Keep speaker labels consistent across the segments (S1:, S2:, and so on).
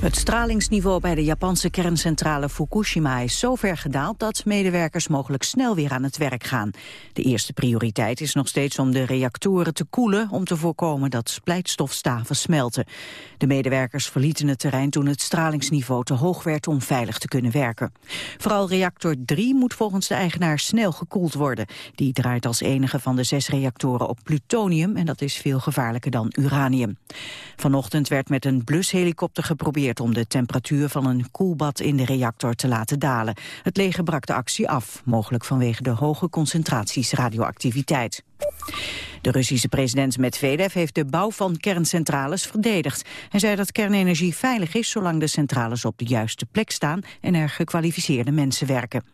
S1: Het stralingsniveau bij de Japanse kerncentrale Fukushima is zo ver gedaald dat medewerkers mogelijk snel weer aan het werk gaan. De eerste prioriteit is nog steeds om de reactoren te koelen om te voorkomen dat splijtstofstaven smelten. De medewerkers verlieten het terrein toen het stralingsniveau te hoog werd om veilig te kunnen werken. Vooral reactor 3 moet volgens de eigenaar snel gekoeld worden. Die draait als enige van de zes reactoren op plutonium en dat is veel gevaarlijker dan uranium. Vanochtend werd met een blushelikopter geprobeerd om de temperatuur van een koelbad in de reactor te laten dalen. Het leger brak de actie af, mogelijk vanwege de hoge concentraties radioactiviteit. De Russische president Medvedev heeft de bouw van kerncentrales verdedigd. Hij zei dat kernenergie veilig is zolang de centrales op de juiste plek staan en er gekwalificeerde mensen werken.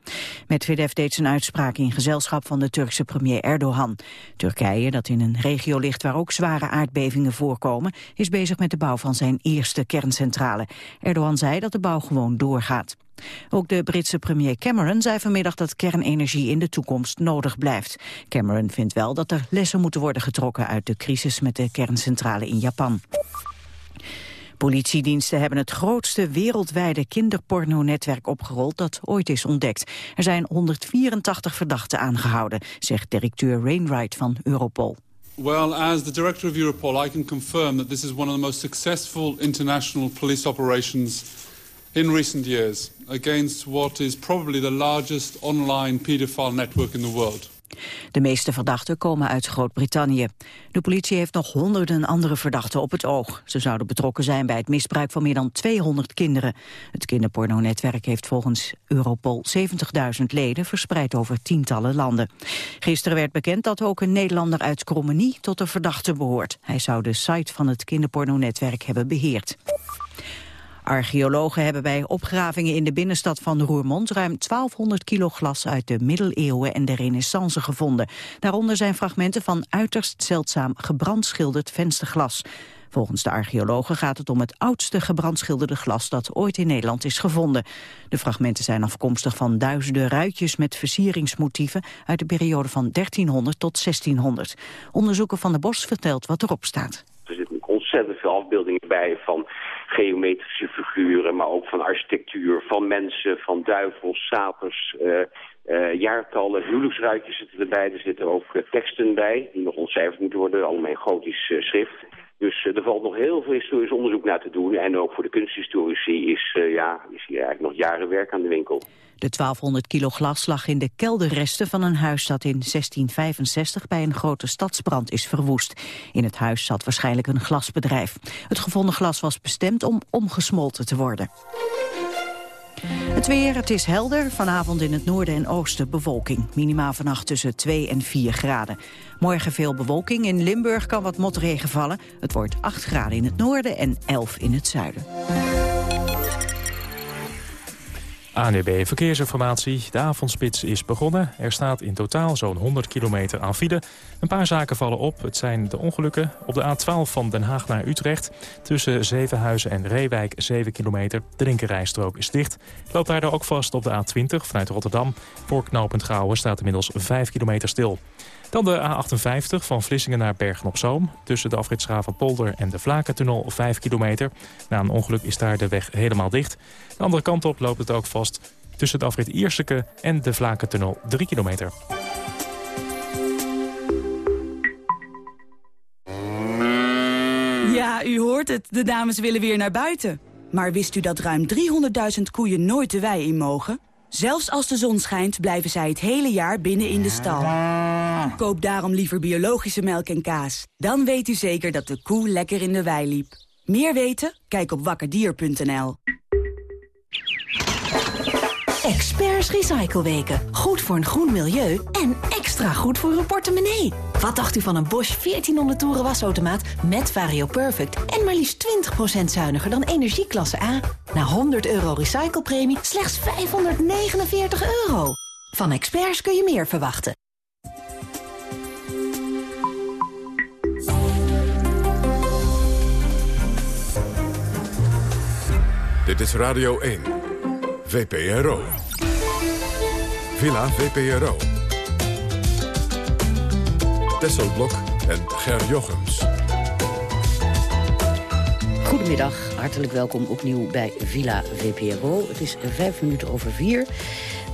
S1: Medvedev deed zijn uitspraak in gezelschap van de Turkse premier Erdogan. Turkije, dat in een regio ligt waar ook zware aardbevingen voorkomen, is bezig met de bouw van zijn eerste kerncentrale. Erdogan zei dat de bouw gewoon doorgaat. Ook de Britse premier Cameron zei vanmiddag dat kernenergie in de toekomst nodig blijft. Cameron vindt wel dat er lessen moeten worden getrokken uit de crisis met de kerncentrale in Japan. Politiediensten hebben het grootste wereldwijde kinderporno-netwerk opgerold dat ooit is ontdekt. Er zijn 184 verdachten aangehouden, zegt directeur Rainwright van Europol.
S2: Well, as the director of Europol, I can confirm that this is one of the most successful international police operations in recent years against what is probably the largest online pedophile network in the world.
S1: De meeste verdachten komen uit Groot-Brittannië. De politie heeft nog honderden andere verdachten op het oog. Ze zouden betrokken zijn bij het misbruik van meer dan 200 kinderen. Het kinderpornonetwerk heeft volgens Europol 70.000 leden... verspreid over tientallen landen. Gisteren werd bekend dat ook een Nederlander uit Krommenie... tot de verdachte behoort. Hij zou de site van het kinderpornonetwerk hebben beheerd. Archeologen hebben bij opgravingen in de binnenstad van Roermond ruim 1200 kilo glas uit de middeleeuwen en de renaissance gevonden. Daaronder zijn fragmenten van uiterst zeldzaam gebrandschilderd vensterglas. Volgens de archeologen gaat het om het oudste gebrandschilderde glas dat ooit in Nederland is gevonden. De fragmenten zijn afkomstig van duizenden ruitjes met versieringsmotieven uit de periode van 1300 tot 1600. Onderzoeker van de Bos vertelt wat erop staat.
S3: Er zitten ontzettend veel afbeeldingen bij van geometrische figuren, maar ook van architectuur, van mensen, van duivels, sapers, uh, uh, jaartallen, huwelijksruitjes zitten erbij. Er zitten ook uh, teksten bij, die nog ontcijferd moeten worden, allemaal in gotisch schrift. Dus er valt nog heel veel historisch onderzoek naar te doen. En ook voor de kunsthistorici is, ja, is hier eigenlijk nog jaren werk aan de winkel.
S1: De 1200 kilo glas lag in de kelderresten van een huis dat in 1665 bij een grote stadsbrand is verwoest. In het huis zat waarschijnlijk een glasbedrijf. Het gevonden glas was bestemd om omgesmolten te worden. Het weer, het is helder. Vanavond in het noorden en oosten bewolking. Minimaal vannacht tussen 2 en 4 graden. Morgen veel bewolking. In Limburg kan wat motregen vallen. Het wordt 8 graden in het noorden en 11 in het zuiden.
S4: ANWB Verkeersinformatie. De avondspits is begonnen. Er staat in totaal zo'n 100 kilometer aan file. Een paar zaken vallen op. Het zijn de ongelukken op de A12 van Den Haag naar Utrecht. Tussen Zevenhuizen en Reewijk 7 kilometer. De linkerrijstrook is dicht. Loopt daar ook vast op de A20 vanuit Rotterdam. Voor knooppunt Gouwen staat inmiddels 5 kilometer stil. Dan de A58 van Vlissingen naar Bergen-op-Zoom. Tussen de van Polder en de Vlakentunnel 5 kilometer. Na een ongeluk is daar de weg helemaal dicht. De andere kant op loopt het ook vast tussen de afrit Ierseke en de Vlakentunnel 3 kilometer.
S5: Ja, u hoort het. De dames willen weer naar buiten. Maar wist u dat ruim 300.000 koeien nooit de wei in mogen? Zelfs als de zon schijnt, blijven zij het hele jaar binnen in de stal. Koop daarom liever biologische melk en kaas. Dan weet u zeker dat de koe lekker in de wei liep. Meer weten? Kijk op wakkerdier.nl.
S6: Experts Recycleweken. Goed voor een groen milieu en extra goed voor uw portemonnee. Wat dacht u van een Bosch 1400 toeren wasautomaat met Vario Perfect... en maar liefst 20% zuiniger dan energieklasse A? Na 100 euro recyclepremie slechts 549 euro. Van experts kun je meer verwachten.
S7: Dit is Radio 1. VPRO. Villa VPRO. Tesselblok en Ger Jochems.
S8: Goedemiddag, hartelijk welkom opnieuw bij Villa VPRO. Het is vijf minuten over vier.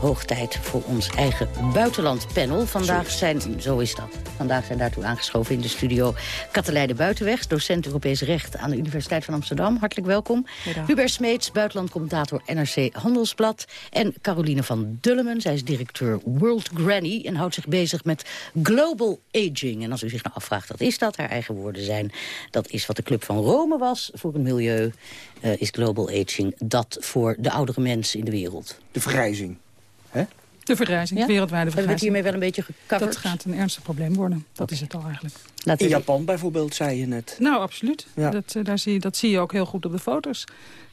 S8: Hoog tijd voor ons eigen buitenlandpanel. Vandaag zijn, zo is dat. Vandaag zijn daartoe aangeschoven in de studio Katelijne Buitenweg, docent Europees Recht aan de Universiteit van Amsterdam. Hartelijk welkom. Middag. Hubert Smeets, buitenlandcommentator NRC Handelsblad. En Caroline van Dullemen, zij is directeur World Granny en houdt zich bezig met global aging. En als u zich nou afvraagt, wat is dat? Haar eigen woorden zijn, dat is wat de Club van Rome was voor het milieu. Uh, is global aging dat voor de oudere mensen in de wereld?
S9: De vergrijzing. Hè?
S10: De vergrijzing, ja? wereldwijde vergrijzing.
S8: Hebben we hiermee wel een beetje gecoverd?
S10: Dat gaat een ernstig probleem worden. Dat is het al eigenlijk.
S9: Laten In Japan bijvoorbeeld, zei je net.
S10: Nou, absoluut. Ja. Dat, uh, daar zie, dat zie je ook heel goed op de foto's.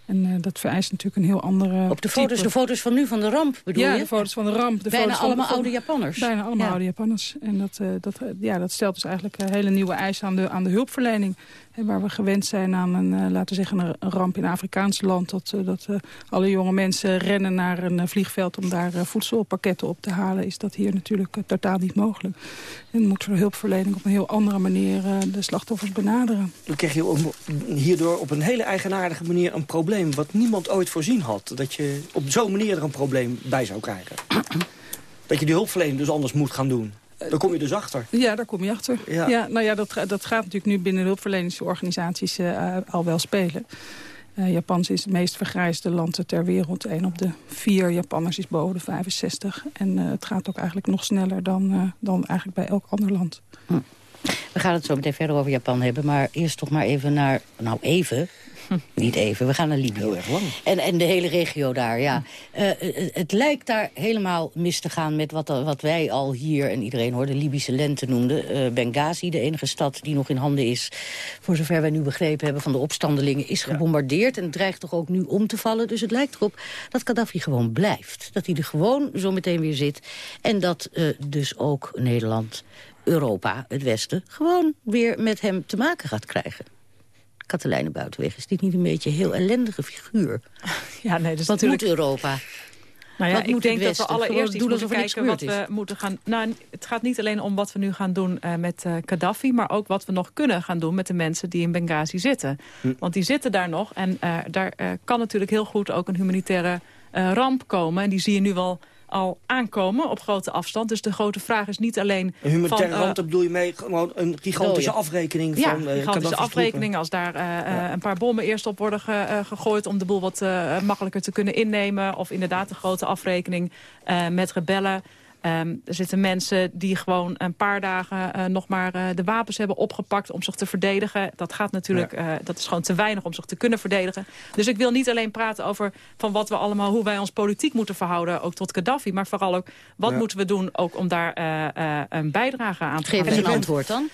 S10: En uh, dat vereist natuurlijk een heel andere
S8: Op de foto's,
S10: type.
S8: de foto's van nu, van de ramp bedoel
S10: ja,
S8: je?
S10: Ja, de foto's van de ramp. De
S8: bijna
S10: foto's
S8: allemaal
S10: van,
S8: oude Japanners.
S10: Bijna allemaal
S8: ja.
S10: oude Japanners. En dat, uh, dat, ja, dat stelt dus eigenlijk hele nieuwe eisen aan de, aan de hulpverlening. Waar we gewend zijn aan een, uh, laten zeggen, een ramp in een Afrikaans land. Dat, uh, dat uh, alle jonge mensen rennen naar een vliegveld om daar voedselpakketten op te halen. Is dat hier natuurlijk totaal niet mogelijk. En moet voor hulpverlening op een heel andere manier de slachtoffers benaderen.
S9: Dan krijg je hierdoor op een hele eigenaardige manier een probleem. Wat niemand ooit voorzien had. Dat je op zo'n manier er een probleem bij zou krijgen. dat je die hulpverlening dus anders moet gaan doen. Daar kom je dus achter.
S10: Ja, daar kom je achter. Ja. ja nou ja, dat, dat gaat natuurlijk nu binnen de hulpverleningsorganisaties uh, al wel spelen. Uh, Japan is het meest vergrijsde land ter wereld. Een op de vier Japanners is boven de 65. En uh, het gaat ook eigenlijk nog sneller dan, dan eigenlijk bij elk ander land.
S8: Hm. We gaan het zo meteen verder over Japan hebben. Maar eerst toch maar even naar... Nou, even. Niet even, we gaan naar Libië.
S9: Heel erg lang.
S8: En, en de hele regio daar, ja. Uh, het, het lijkt daar helemaal mis te gaan met wat, wat wij al hier... en iedereen hoorde Libische lente noemden. Uh, Benghazi, de enige stad die nog in handen is... voor zover wij nu begrepen hebben van de opstandelingen... is gebombardeerd en dreigt toch ook nu om te vallen. Dus het lijkt erop dat Gaddafi gewoon blijft. Dat hij er gewoon zo meteen weer zit. En dat uh, dus ook Nederland... Europa, het Westen, gewoon weer met hem te maken gaat krijgen. Katelijne Buitenweg, is dit niet een beetje een heel ellendige figuur?
S10: Ja, nee, dat is
S8: Wat
S10: natuurlijk...
S8: moet Europa?
S10: Nou ja,
S8: wat
S10: ik denk dat we allereerst
S8: doen
S10: moeten kijken wat
S8: is.
S10: we moeten gaan... Nou, het gaat niet alleen om wat we nu gaan doen uh, met uh, Gaddafi... maar ook wat we nog kunnen gaan doen met de mensen die in Benghazi zitten. Hm. Want die zitten daar nog en uh, daar kan natuurlijk heel goed ook een humanitaire ramp komen. En die zie je nu wel al aankomen op grote afstand. Dus de grote vraag is niet alleen...
S9: Een humanitaire
S10: van, uh,
S9: ramp, bedoel je mee gewoon een gigantische afrekening
S10: ja,
S9: van uh,
S10: gigantische afrekening. Als daar uh, ja. een paar bommen eerst op worden ge, uh, gegooid... om de boel wat makkelijker te kunnen innemen. Of inderdaad een grote afrekening met rebellen. Um, er zitten mensen die gewoon een paar dagen uh, nog maar uh, de wapens hebben opgepakt om zich te verdedigen. Dat gaat natuurlijk, ja. uh, dat is gewoon te weinig om zich te kunnen verdedigen. Dus ik wil niet alleen praten over van wat we allemaal, hoe wij ons politiek moeten verhouden, ook tot Gaddafi. Maar vooral ook, wat ja. moeten we doen ook om daar uh, een bijdrage aan te
S8: Geef
S10: geven.
S8: eens een antwoord dan.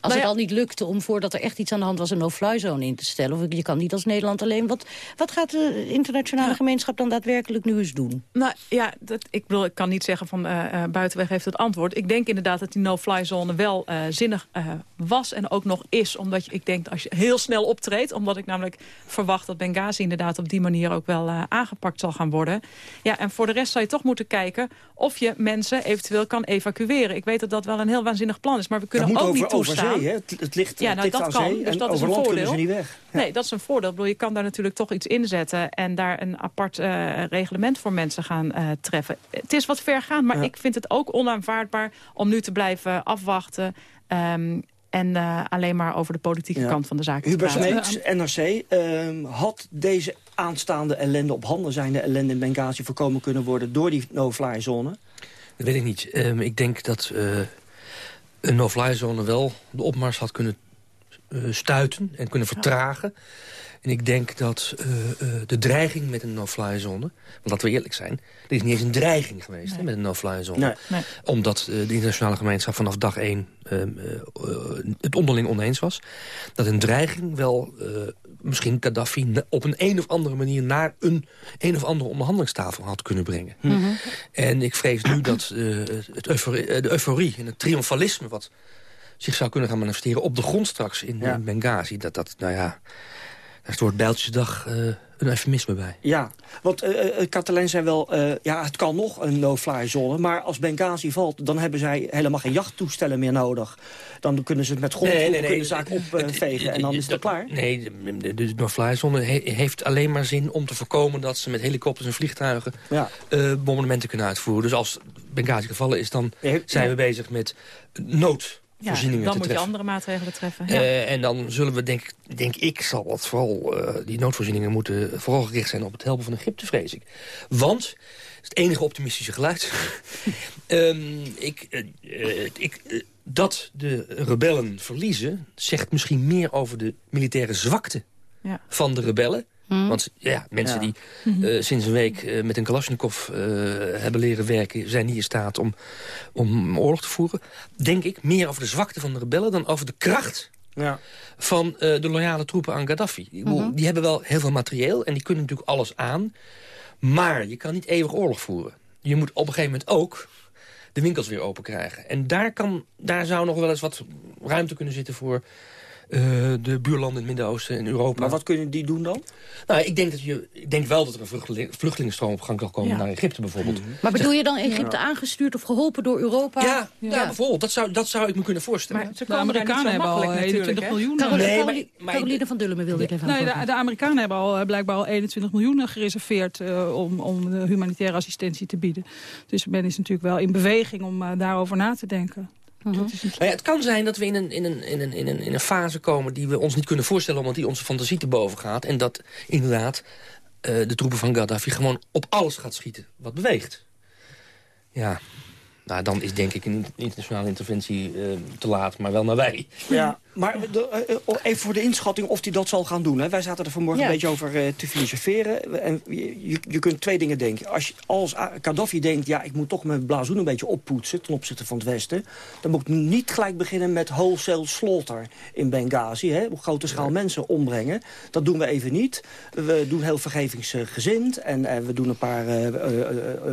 S8: Als nou ja, het al niet lukte om voordat er echt iets aan de hand was... een no-fly zone in te stellen. Of je kan niet als Nederland alleen. Wat, wat gaat de internationale ja. gemeenschap dan daadwerkelijk nu eens doen?
S10: Nou ja, dat, ik, bedoel, ik kan niet zeggen van uh, Buitenweg heeft het antwoord. Ik denk inderdaad dat die no-fly zone wel uh, zinnig was en ook nog is. Omdat je, ik denk als je heel snel optreedt... omdat ik namelijk verwacht dat Benghazi inderdaad op die manier ook wel aangepakt zal gaan worden. Ja, en voor de rest zou je toch moeten kijken... of je mensen eventueel kan evacueren. Ik weet dat dat wel een heel waanzinnig plan is. Maar we kunnen ook
S9: over,
S10: niet toestaan...
S9: Zee, hè? Het, het ligt,
S10: ja, nou, dat
S9: aan
S10: kan.
S9: zee
S10: Dus
S9: en
S10: dat is
S9: over
S10: een voordeel.
S9: kunnen ze niet weg. Ja.
S10: Nee, dat is een voordeel. Ik bedoel, je kan daar natuurlijk toch iets inzetten... en daar een apart uh, reglement voor mensen gaan uh, treffen. Het is wat ver gaan, maar ja. ik vind het ook onaanvaardbaar... om nu te blijven afwachten... Um, en uh, alleen maar over de politieke ja. kant van de zaak
S9: Hubert. Smeets, NRC, um, had deze aanstaande ellende... op handen zijnde ellende in Benghazi voorkomen kunnen worden... door die no-fly zone?
S11: Dat weet ik niet. Um, ik denk dat uh, een no-fly zone wel de opmars had kunnen stuiten en kunnen vertragen. Ja. En ik denk dat uh, uh, de dreiging met een no-fly zone... want laten we eerlijk zijn, er is niet eens een dreiging geweest nee. hè, met een no-fly zone.
S9: Nee.
S11: Nee. Omdat uh, de internationale gemeenschap vanaf dag één het onderling oneens was. Dat een dreiging wel misschien Gaddafi op een een of andere manier... naar een een of andere onderhandelingstafel had kunnen brengen.
S9: Hm.
S11: Mm -hmm. En ik vrees nu dat het euforie, de euforie en het triomfalisme... wat zich zou kunnen gaan manifesteren op de grond straks in,
S9: ja.
S11: in Benghazi... dat dat, nou ja... Dat is het Bijltjesdag uh, een eufemisme bij.
S9: Ja, want uh, zei wel, ja, het kan nog een no-fly zone. Maar als Benghazi valt, dan hebben zij helemaal geen jachttoestellen meer nodig. Dan kunnen ze het met grond nee, nee, nee, zaak opvegen en dan is het klaar.
S11: Nee, de, de no-fly zone heeft alleen maar zin om te voorkomen... dat ze met helikopters en vliegtuigen ja. bombardementen kunnen uitvoeren. Dus als Benghazi gevallen is, dan zijn we bezig met nood ja,
S10: dan
S11: moet
S10: je andere maatregelen treffen.
S11: Ja. Uh, en dan zullen we, denk, denk ik, zal het vooral, uh, die noodvoorzieningen moeten vooral gericht zijn op het helpen van Egypte, vrees ik. Want, dat is het enige optimistische geluid, um, ik, uh, ik, dat de rebellen verliezen, zegt misschien meer over de militaire zwakte ja. van de rebellen Hmm. Want ja, mensen die uh, sinds een week uh, met een Kalashnikov uh, hebben leren werken... zijn niet in staat om, om oorlog te voeren. Denk ik meer over de zwakte van de rebellen... dan over de kracht ja. van de loyale troepen aan Gaddafi. Mm Die hebben wel heel veel materieel en die kunnen natuurlijk alles aan. Maar je kan niet eeuwig oorlog voeren. Je moet op een gegeven moment ook de winkels weer open krijgen. En daar, kan, daar zou nog wel eens wat ruimte kunnen zitten voor de buurlanden in het Midden-Oosten en Europa.
S9: Maar wat kunnen die doen dan?
S11: Nou, ik denk, dat je, ik denk wel dat er een vluchtelingenstroom op gang kan komen naar Egypte bijvoorbeeld. Mhm.
S8: Maar bedoel je dan Egypte aangestuurd of geholpen door Europa?
S11: Ja, ja. bijvoorbeeld. Dat zou, dat zou ik me kunnen voorstellen.
S10: Maar de Amerikanen hebben al 21 miljoen.
S8: Caroline, Caroline van Dullen wilde ik even
S10: nee, de, de, Amerikanen hebben al eh, blijkbaar al 21 miljoen gereserveerd uh, om, om humanitaire assistentie te bieden. Dus men is natuurlijk wel in beweging om uh, daarover na te denken.
S11: Mhm. Nou ja, het kan zijn dat we in een, in, een, in, een, in, een, in een fase komen die we ons niet kunnen voorstellen... omdat die onze fantasie te boven gaat. En dat inderdaad uh, de troepen van Gaddafi gewoon op alles gaat schieten wat beweegt. Ja, nou, dan is denk ik een internationale interventie uh, te laat, maar wel nabij.
S9: Ja, maar de, eh, oh, even voor de inschatting of hij dat zal gaan doen. Hè. Wij zaten er vanmorgen een beetje over uh, te filosoferen. En je, je, kunt twee dingen denken. Als, je, als Gaddafi denkt, ja, ik moet toch mijn blazoen een beetje oppoetsen... ten opzichte van het Westen... dan moet ik niet gelijk beginnen met wholesale slaughter in Benghazi. Hè, op grote schaal mensen ombrengen. Dat doen we even niet. We doen heel vergevingsgezind. En uh, we doen een paar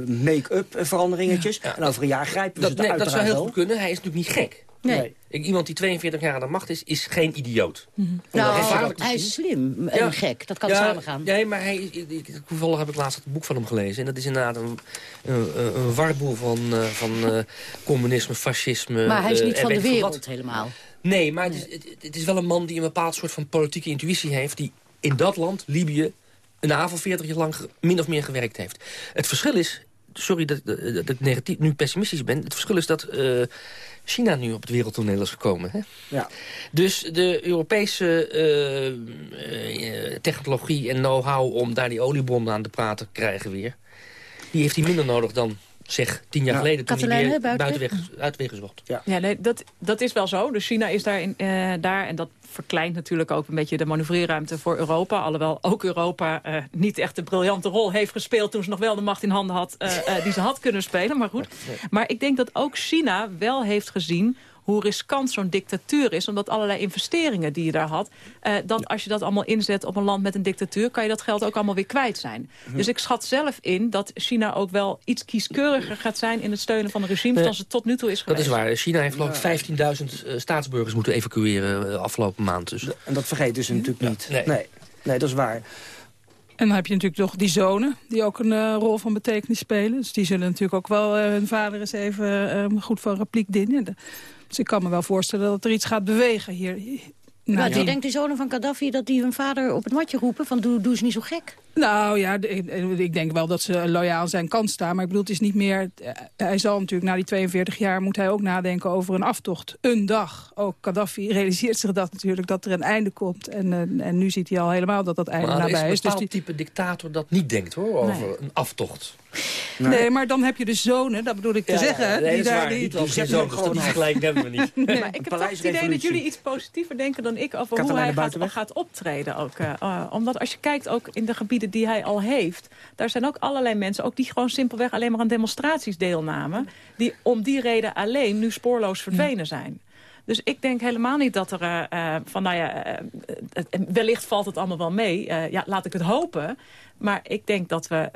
S9: make-up veranderingetjes. En over een jaar
S11: dat,
S9: nee,
S11: Dat zou heel goed kunnen. Hij is natuurlijk niet gek. Nee. iemand die 42 jaar aan de macht is, is geen idioot.
S8: Mm -hmm. Nou, hij is slim en gek. Dat kan ja, samengaan.
S11: Nee, maar hij, toevallig heb ik laatst het boek van hem gelezen. En dat is inderdaad een, een, een warboel van, uh, van uh, communisme, fascisme.
S8: Maar hij is niet uh, van de wereld helemaal.
S11: Nee, maar het is, het, is wel een man die een bepaald soort van politieke intuïtie heeft... die in dat land, Libië, een avond 40 jaar lang min of meer gewerkt heeft. Het verschil is, sorry dat, dat, dat ik negatief, nu pessimistisch ben... het verschil is dat China nu op het wereldtoneel is gekomen. Hè? Ja. Dus de Europese uh, uh, technologie en know-how om daar die oliebommen aan de praten te krijgen weer... die heeft hij minder nodig dan zeg, tien jaar geleden toen hij weer buitenweg, uitweg gezocht.
S10: Ja, ja nee, dat, dat is wel zo. Dus China is daar, in, uh, daar en dat verkleint natuurlijk ook een beetje de manoeuvreerruimte voor Europa. Alhoewel ook Europa uh, niet echt een briljante rol heeft gespeeld... toen ze nog wel de macht in handen had uh, die ze had kunnen spelen. Maar goed. Maar ik denk dat ook China wel heeft gezien hoe riskant zo'n dictatuur is. Omdat allerlei investeringen die je daar had... Uh, dat als je dat allemaal inzet op een land met een dictatuur... kan je dat geld ook allemaal weer kwijt zijn. Mhm. Dus ik schat zelf in dat China ook wel iets kieskeuriger gaat zijn... in het steunen van de regime dan ze tot nu toe is geweest.
S11: Dat is waar. China heeft geloof ik 15.000 uh, staatsburgers moeten evacueren de uh, afgelopen maand. Dus.
S9: En dat vergeten ze natuurlijk niet. Nee. nee. nee, dat is waar.
S10: En dan heb je natuurlijk toch die zonen, die ook een uh, rol van betekenis spelen. Dus die zullen natuurlijk ook wel uh, hun vader eens even uh, goed van repliek dienen. Dus ik kan me wel voorstellen dat er iets gaat bewegen hier.
S8: Nou, ja. denkt die zonen van Gaddafi dat die hun vader op het matje roepen... van doe, doe eens niet zo gek?
S10: Nou ja, ik denk wel dat ze loyaal aan zijn kant staan. Maar ik bedoel, het is niet meer... Eh, hij zal natuurlijk na die 42 jaar moet hij ook nadenken over een aftocht. Een dag. Ook Gaddafi realiseert zich dat natuurlijk, dat er een einde komt. En, eh, en nu ziet hij al helemaal dat dat einde nabij is.
S11: Maar
S10: is
S11: dus die type dictator dat niet denkt hoor, over een aftocht.
S10: Nee. nee. maar dan heb je de zonen, dat bedoel ik te zeggen.
S11: Ja, nee, die daar, die, die, die zoon, gewoon gelijk hebben we niet.
S10: Nee, maar ik heb toch het idee dat jullie iets positiever denken dan ik... over hoe hij gaat, gaat, optreden ook. Uh, omdat als je kijkt ook in de gebieden die hij al heeft... daar zijn ook allerlei mensen, ook die gewoon simpelweg alleen maar aan demonstraties deelnamen... die om die reden alleen nu spoorloos verdwenen zijn. Dus ik denk helemaal niet dat er uh, van, nou ja, uh, wellicht valt het allemaal wel mee. ja, laat ik het hopen. Maar ik denk dat, we,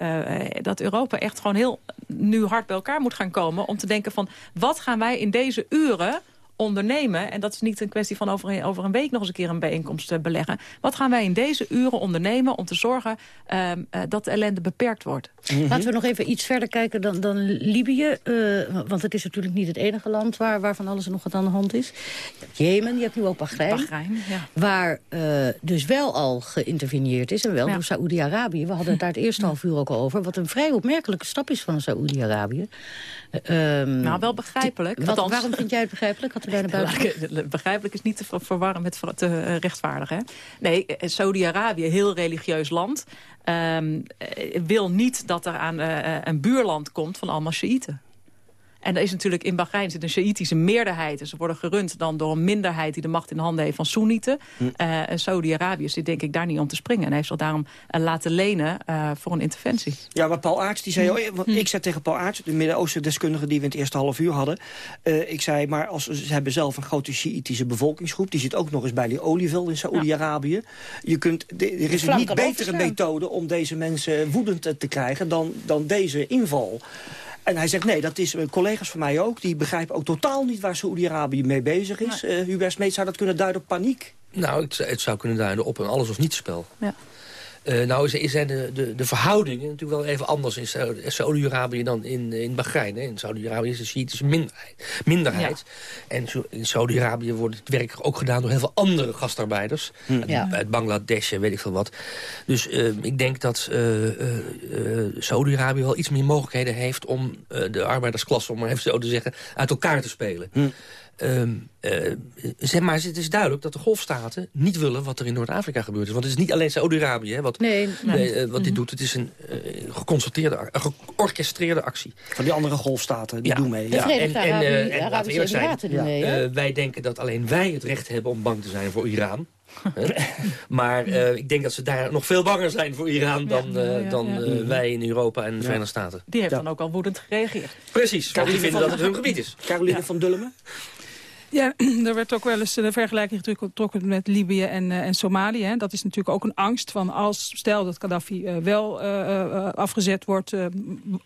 S10: dat Europa echt gewoon heel nu hard bij elkaar moet gaan komen... om te denken van, wat gaan wij in deze uren ondernemen... en dat is niet een kwestie van over een, over een week nog eens een keer een bijeenkomst beleggen. Wat gaan wij in deze uren ondernemen om te zorgen ehm, dat de ellende beperkt wordt?
S8: Mhm. Laten we nog even iets verder kijken dan, dan Libië. want het is natuurlijk niet het enige land waar, waar van alles en nog wat aan de hand is. Jemen, je hebt nu ook Bahrein.
S10: Bahrein ja.
S8: Waar dus wel al geïnterveneerd is. En wel door Saoedi-Arabië. We hadden het daar het eerste half uur ook al over. Wat een vrij opmerkelijke stap is van Saoedi-Arabië.
S10: Um, nou, wel begrijpelijk.
S8: Wat, waarom vind jij het begrijpelijk? Had buiten...
S10: begrijpelijk is niet te verwarren met te uh, rechtvaardigen. Nee, eh, Saudi-Arabië, heel religieus land... Um, wil niet dat er aan uh, een buurland komt van allemaal Shiiten. En er is natuurlijk in Bahrein zit een Sjaïtische meerderheid. En ze worden gerund dan door een minderheid die de macht in de handen heeft van Soenieten. Hm. Uh, en Saudi-Arabië zit denk ik daar niet om te springen. En heeft zich daarom uh, laten lenen uh, voor een interventie.
S9: Ja, maar Paul Aarts, die zei, hm. oh, hm. ik zei tegen Paul Aarts, de Midden-Oosten deskundige die we in het eerste half uur hadden. ik zei, maar als, ze hebben zelf een grote Sjaïtische bevolkingsgroep. Die zit ook nog eens bij die olieveld in Saudi-Arabië. Ja. Je kunt, er is een niet betere methode om deze mensen woedend te krijgen dan, dan deze inval. En hij zegt, nee, dat is uh, collega's van mij ook. Die begrijpen ook totaal niet waar Saoedi-Arabië mee bezig is. Nee. Uh, Hubert Smeet, zou dat kunnen duiden op paniek?
S11: Nou, het, het, zou kunnen duiden op een alles of niets spel. Ja. Uh, nou zijn de, de, de verhoudingen natuurlijk wel even anders in Saudi-Arabië dan in, in Bahrein. Hè. In Saudi-Arabië is de Shiïtische minderheid. minderheid. En in Saudi-Arabië wordt het werk ook gedaan door heel veel andere gastarbeiders. Hm. Ja. Uit Bangladesh en weet ik veel wat. Dus uh, ik denk dat uh, Saudi-Arabië wel iets meer mogelijkheden heeft... om de arbeidersklasse, om maar even zo te zeggen, uit elkaar te spelen. Hm. Um, uh, zeg maar, het is duidelijk dat de golfstaten niet willen wat er in Noord-Afrika gebeurt is. Want het is niet alleen Saudi-Arabië wat,
S8: nee, nee.
S11: Uh, wat dit mhm. doet. Het is een uh, geconstateerde, georchestreerde actie.
S9: Van die andere golfstaten, die doen mee.
S8: Ja. En, en, en laten we eerlijk zijn, doen mee,
S11: wij denken dat alleen wij het recht hebben om bang te zijn voor Iran. maar uh, ik denk dat ze daar nog veel banger zijn voor Iran... dan, uh, dan uh, wij in Europa en de Verenigde Staten.
S10: Die heeft dan ook al woedend gereageerd.
S11: Precies, want die vinden dat het hun gebied is.
S9: Caroline van Dullemen?
S12: Ja, er werd ook wel eens de vergelijking getrokken met Libië en, uh, en Somalië. Hè. Dat is natuurlijk ook een angst van als, stel dat Gaddafi uh, wel uh, afgezet wordt,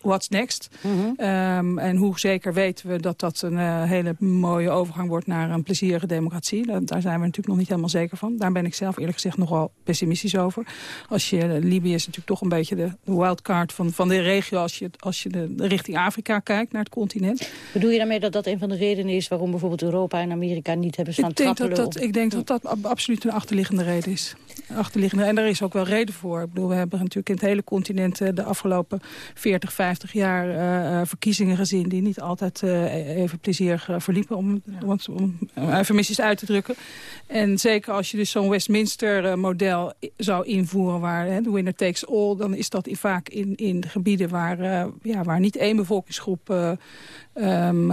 S12: what's next? Mm -hmm. um, en hoe zeker weten we dat dat een hele mooie overgang wordt naar een plezierige democratie? Dat, daar zijn we natuurlijk nog niet helemaal zeker van. Daar ben ik zelf eerlijk gezegd nogal pessimistisch over. Als je, Libië is natuurlijk toch een beetje de wildcard van, van de regio als je, als je de, richting Afrika kijkt, naar het continent.
S8: Bedoel je daarmee dat dat een van de redenen is waarom bijvoorbeeld Europa Europa en Amerika niet hebben staan ik denk
S12: dat, dat Ik denk dat dat absoluut een achterliggende reden is. Achterliggende, en daar is ook wel reden voor. Ik bedoel, we hebben natuurlijk in het hele continent de afgelopen 40, 50 jaar uh, verkiezingen gezien... die niet altijd uh, even plezierig verliepen, om, om, om, om eufemistisch uit te drukken. En zeker als je dus zo'n Westminster-model zou invoeren... waar hè, de winner takes all, dan is dat vaak in, in gebieden... waar, ja, waar niet één bevolkingsgroep um,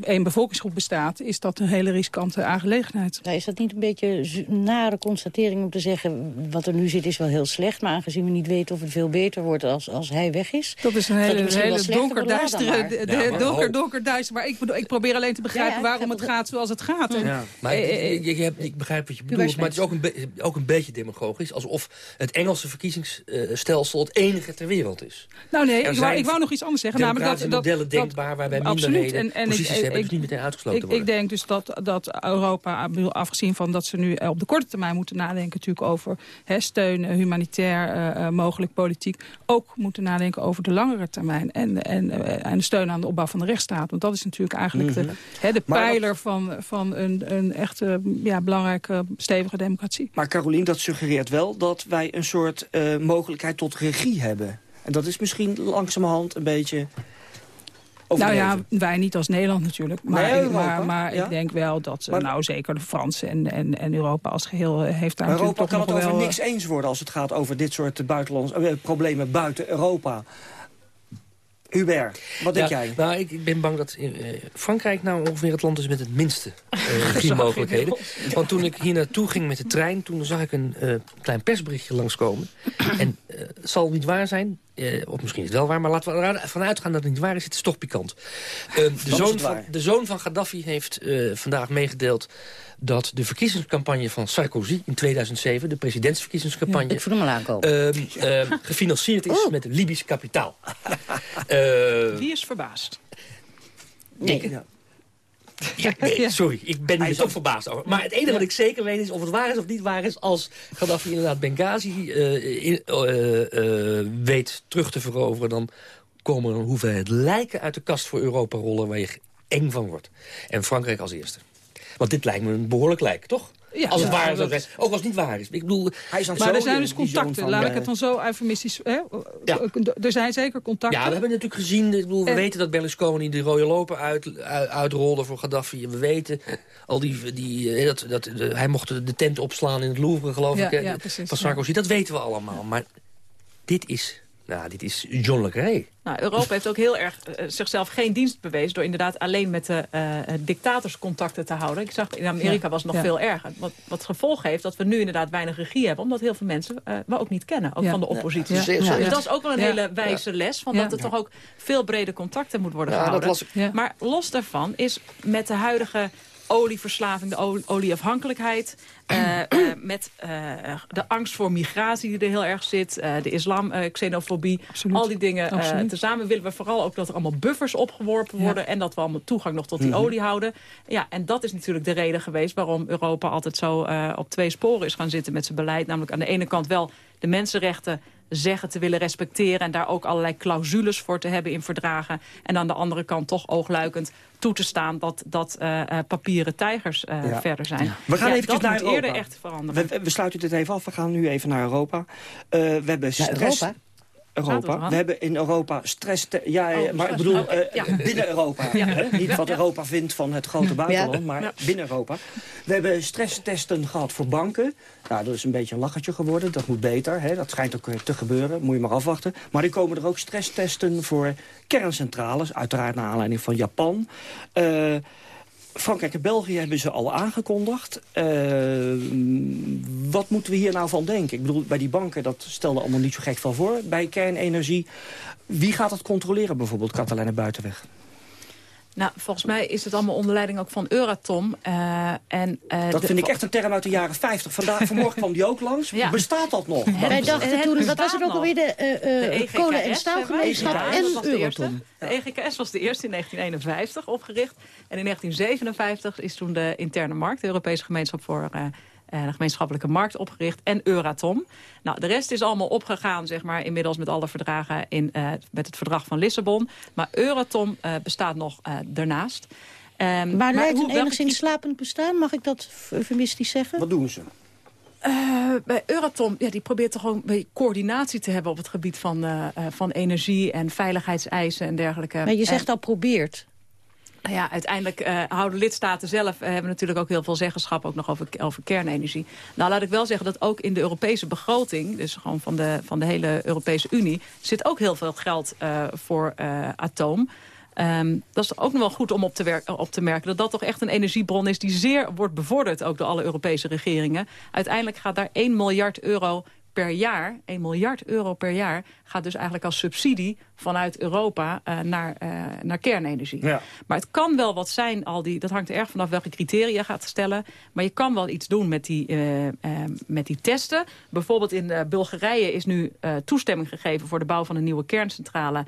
S12: één bevolkingsgroep bestaat... is dat een hele riskante aangelegenheid.
S8: Ja, is dat niet een beetje een nare constatering om te zeggen... wat er nu zit is wel heel slecht... maar aangezien we niet weten of het veel beter wordt als, als hij weg is...
S12: Dat is een hele, hele donker, duistere, ja, donker, donker duister. Maar ik, bedoel, ik probeer alleen te begrijpen waarom het gaat zoals het gaat.
S11: Ja. Maar ik, ik, ik, begrijp wat je bedoelt, maar het is ook een, ook een beetje demagogisch. Alsof het Engelse verkiezingsstelsel het enige ter wereld is.
S12: Nou nee, ik wou, ik wou nog iets anders zeggen.
S11: Namelijk dat, modellen denkbaar waarbij Absoluut. En, en posities ik, hebben dus niet meteen uitgesloten
S12: ik, worden. Ik denk dus dat, dat Europa, afgezien van dat ze nu op de korte termijn moeten nadenken... natuurlijk over steun, humanitair, uh, mogelijk politiek... ook moeten nadenken over de langere termijn. En, en, uh, en steun aan de opbouw van de rechtsstaat. Want dat is natuurlijk eigenlijk mm -hmm. de, he, de pijler van, van een, een echte ja, belangrijke, stevige democratie.
S9: Maar Carolien, dat suggereert wel dat wij een soort uh, mogelijkheid tot regie hebben. En dat is misschien langzamerhand een beetje
S12: nou ja, wij niet als Nederland natuurlijk. Maar, ik, maar, maar ik denk wel dat, maar, nou zeker de Fransen en, en, en Europa als geheel eh, heeft daar
S9: Europa
S12: kan
S9: het
S12: over
S9: wel, niks eens worden als het gaat over dit soort buitenlands, uh, problemen buiten Europa. Hubert, wat denk jij?
S11: Nou, ik, ik, ben bang dat uh, Frankrijk nou ongeveer het land is met het minste uh, mogelijkheden. Want toen ik hier naartoe ging met de trein, toen zag ik een uh, klein persberichtje langskomen. en het zal niet waar zijn, of misschien is het wel waar, maar laten we ervan uitgaan dat het niet waar is. Het is toch pikant. de, zoon van, de zoon van Gaddafi heeft vandaag meegedeeld dat de verkiezingscampagne van Sarkozy in 2007... de presidentsverkiezingscampagne...
S8: Ja, ik voel hem al aankomen.
S11: Uh, uh, gefinancierd is oh. met Libisch kapitaal.
S10: uh, Wie is verbaasd?
S8: Nee. Ja.
S11: Ja, nee, sorry, ik ben hier toch verbaasd over. Maar het enige wat ik zeker weet is of het waar is of niet waar is... als Gaddafi inderdaad Benghazi uh, in, uh, weet terug te veroveren... dan komen er een hoeveelheid lijken uit de kast voor Europa rollen... waar je eng van wordt. En Frankrijk als eerste. Want dit lijkt me een behoorlijk lijk, toch? Ja, als het waar is, dat... ook als het niet waar is. Ik bedoel,
S12: hij is maar er zijn dus contacten, laat ik het dan zo eufemistisch... Hè? Ja. Er zijn zeker contacten.
S11: Ja, we hebben natuurlijk gezien, ik bedoel, we weten dat Berlusconi de rode loper uit, uit, uitrolde voor Gaddafi. We weten al die, die eh, dat, dat, hij mocht de tent opslaan in het Louvre, geloof ik, ja, van Sarkozy. Dat weten we allemaal, maar dit is nou, dit is John Le Carré.
S10: Nou, Europa heeft ook heel erg uh, zichzelf geen dienst bewezen... door inderdaad alleen met de uh, dictators contacten te houden. Ik zag, in Amerika was het nog veel erger. Wat, wat het gevolg heeft dat we nu inderdaad weinig regie hebben... omdat heel veel mensen uh, we ook niet kennen, ook van de oppositie. Dus dat is ook wel een hele wijze les... van dat er toch ook veel brede contacten moet worden gehouden. Maar los daarvan is met de huidige olieverslaving, de olieafhankelijkheid. Uh, uh, met uh, de angst voor migratie die er heel erg zit. de islam, xenofobie. Al die dingen tezamen willen we vooral ook dat er allemaal buffers opgeworpen worden. En dat we allemaal toegang nog tot die mhm. olie houden. Ja, en dat is natuurlijk de reden geweest waarom Europa altijd zo op twee sporen is gaan zitten met zijn beleid. Namelijk aan de ene kant wel de mensenrechten zeggen te willen respecteren... en daar ook allerlei clausules voor te hebben in verdragen. En aan de andere kant toch oogluikend toe te staan... dat, dat uh, papieren tijgers uh, verder zijn.
S9: We gaan
S10: ja,
S9: even naar Europa.
S10: eerder echt veranderen.
S9: We, we, sluiten dit even af. We gaan nu even naar Europa. we hebben stress... Europa? Europa. We hebben in Europa stress... Ja, oh, maar ik bedoel uh, binnen Europa. Hè? Niet wat Europa vindt van het grote buitenland, maar binnen Europa. We hebben stresstesten gehad voor banken. Nou, dat is een beetje een lachertje geworden. Dat moet beter. Hè? Dat schijnt ook te gebeuren. Moet je maar afwachten. Maar er komen er ook stresstesten voor kerncentrales. Uiteraard naar aanleiding van Japan. Uh, Frankrijk en België hebben ze al aangekondigd. Uh, wat moeten we hier nou van denken? Ik bedoel, bij die banken, dat stelde allemaal niet zo gek van voor. Bij kernenergie, wie gaat dat controleren bijvoorbeeld, Catalijn en Buitenweg?
S10: Nou, volgens mij is het allemaal onder leiding ook van Euratom. Uh, en,
S9: uh, dat vind ik echt een term uit de jaren 50. Vandaag, vanmorgen kwam die ook langs. Ja. Bestaat dat nog?
S8: Wij dachten toen, wat was het ook alweer, de, uh, de kolen- en staalgemeenschap en Euratom.
S10: De EGKS was de eerste in 1951 opgericht. En in 1957 is toen de interne markt, de Europese gemeenschap voor uh, de gemeenschappelijke markt opgericht en Euratom. Nou, de rest is allemaal opgegaan, zeg maar, inmiddels met alle verdragen in, uh, met het verdrag van Lissabon. Maar Euratom uh, bestaat nog daarnaast.
S8: Um, maar, een enigszins slapend bestaan, mag ik dat eufemistisch zeggen?
S9: Wat doen ze?
S10: Uh, bij Euratom, ja, die probeert toch gewoon een coördinatie te hebben op het gebied van, uh, van energie en veiligheidseisen en dergelijke.
S8: Maar je zegt al probeert.
S10: Nou ja, uiteindelijk uh, houden lidstaten zelf uh, hebben natuurlijk ook heel veel zeggenschap ook nog over, over kernenergie. Nou, laat ik wel zeggen dat ook in de Europese begroting, dus gewoon van de, van de hele Europese Unie, zit ook heel veel geld uh, voor atoom. Um, dat is ook nog wel goed om op te, op te, merken dat dat toch echt een energiebron is die zeer wordt bevorderd ook door alle Europese regeringen. Uiteindelijk gaat daar 1 miljard euro per jaar, 1 miljard euro per jaar... gaat dus eigenlijk als subsidie vanuit Europa uh, naar, uh, naar kernenergie. Ja. Maar het kan wel wat zijn, al die, dat hangt er erg vanaf welke criteria gaat stellen. Maar je kan wel iets doen met die, uh, met die testen. Bijvoorbeeld in Bulgarije is nu toestemming gegeven... voor de bouw van een nieuwe kerncentrale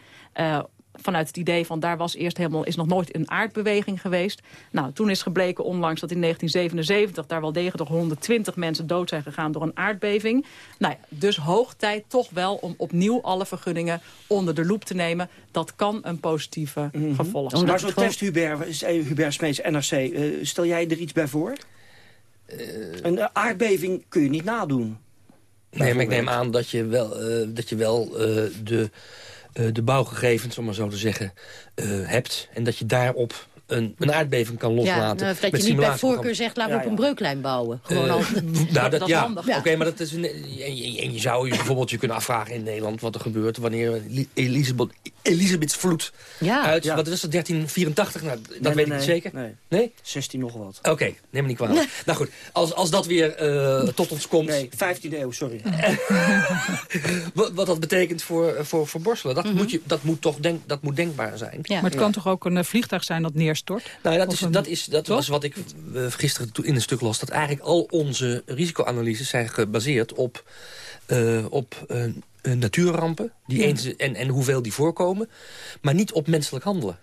S10: vanuit het idee van daar was eerst helemaal is nog nooit een aardbeweging geweest. Nou, toen is gebleken onlangs dat in 1977 daar wel degelijk 120 mensen dood zijn gegaan door een aardbeving. Nou ja, dus hoog tijd toch wel om opnieuw alle vergunningen onder de loep te nemen. Dat kan een positieve mm -hmm. gevolg zijn.
S9: Maar zo'n test, Hubert, eh, Hubert Smees, NRC, uh, stel jij er iets bij voor? Uh, een aardbeving kun je niet nadoen.
S11: Nee, maar ik neem aan dat je wel, uh, dat je wel de de bouwgegevens, om maar zo te zeggen, uh, hebt. En dat je daarop een, een aardbeving kan loslaten.
S8: Ja, nou, dat je niet bij voorkeur zegt, laten we op een breuklijn bouwen. Gewoon uh, al,
S11: nou, dat, ja, oké, maar dat is een, en, je, je zou je bijvoorbeeld je kunnen afvragen in Nederland... wat er gebeurt wanneer Elisabeth, Elisabeths vloed uit... Wat is dat, 1384? Nou, dat nee, weet nee, ik niet zeker.
S9: Nee. nee? 16 nog wat.
S11: Oké, okay, neem me niet kwalijk. nou goed, als, als dat weer uh, tot ons komt...
S9: Nee, 15e eeuw, sorry.
S11: wat, wat, dat betekent voor, voor, voor Borselen, dat, mm -hmm. moet je, dat, moet toch denk, dat moet denkbaar zijn.
S12: Ja. Maar het kan toch ook een vliegtuig zijn dat neer
S11: nou, dat, is, dat, is, dat was wat ik gisteren in een stuk las. Dat eigenlijk al onze risicoanalyses zijn gebaseerd op, uh, op uh, natuurrampen. Die eens, en, en hoeveel die voorkomen. Maar niet op menselijk handelen.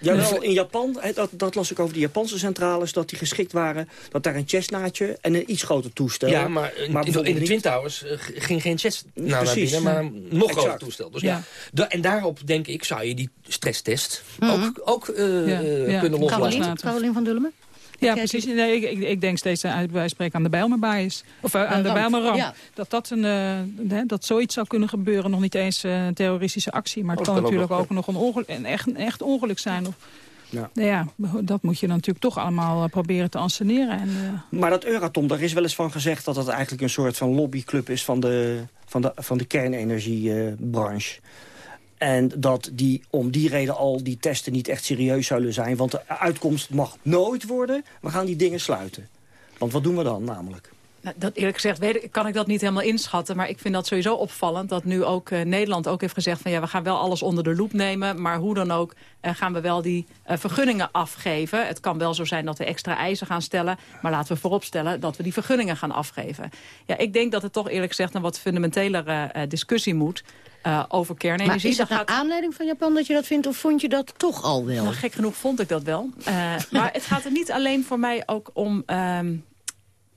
S9: Jawel, in Japan, dat, dat las ik over de Japanse centrales... dat die geschikt waren, dat daar een chestnaatje en een iets groter toestel...
S11: Ja, maar, in, in de Twin Towers uh, ging geen chestnaat naar binnen, maar een nog groter toestel. Dus ja. en daarop, denk ik, zou je die stresstest mm -hmm. ook, ook uh, ja. kunnen loslaten.
S8: Caroline van Dullemen?
S12: Ja, precies. Nee, ik, ik, ik, denk steeds uh, wij spreken aan de Bijlmerbias. Of uh, aan de Bijlmerramp. Ja. Dat, dat, een, uh, dat zoiets zou kunnen gebeuren. Nog niet eens een terroristische actie. Maar het oh, kan natuurlijk ook, ook nog een, ongeluk, een, echt, een echt ongeluk zijn. Of, ja. Nou ja, dat moet je dan natuurlijk toch allemaal proberen te anseneren. En,
S9: Maar dat Euratom, daar is wel eens van gezegd... dat het eigenlijk een soort van lobbyclub is van de, van de, van de kernenergiebranche. En dat die om die reden al die testen niet echt serieus zullen zijn. Want de uitkomst mag nooit worden. We gaan die dingen sluiten. Want wat doen we dan namelijk?
S10: Nou, dat, eerlijk gezegd weet, kan ik dat niet helemaal inschatten. Maar ik vind dat sowieso opvallend dat nu ook uh, Nederland ook heeft gezegd... van ja, we gaan wel alles onder de loep nemen. Maar hoe dan ook uh, gaan we wel die uh, vergunningen afgeven. Het kan wel zo zijn dat we extra eisen gaan stellen. Maar laten we vooropstellen dat we die vergunningen gaan afgeven. Ja, ik denk dat het toch eerlijk gezegd een wat fundamentelere discussie moet. Uh, over kernenergie.
S8: Maar is dat naar gaat... aanleiding van Japan dat je dat vindt... of vond je dat toch al wel?
S10: Nou, gek genoeg vond ik dat wel. Uh, maar het gaat er niet alleen voor mij ook om... Um,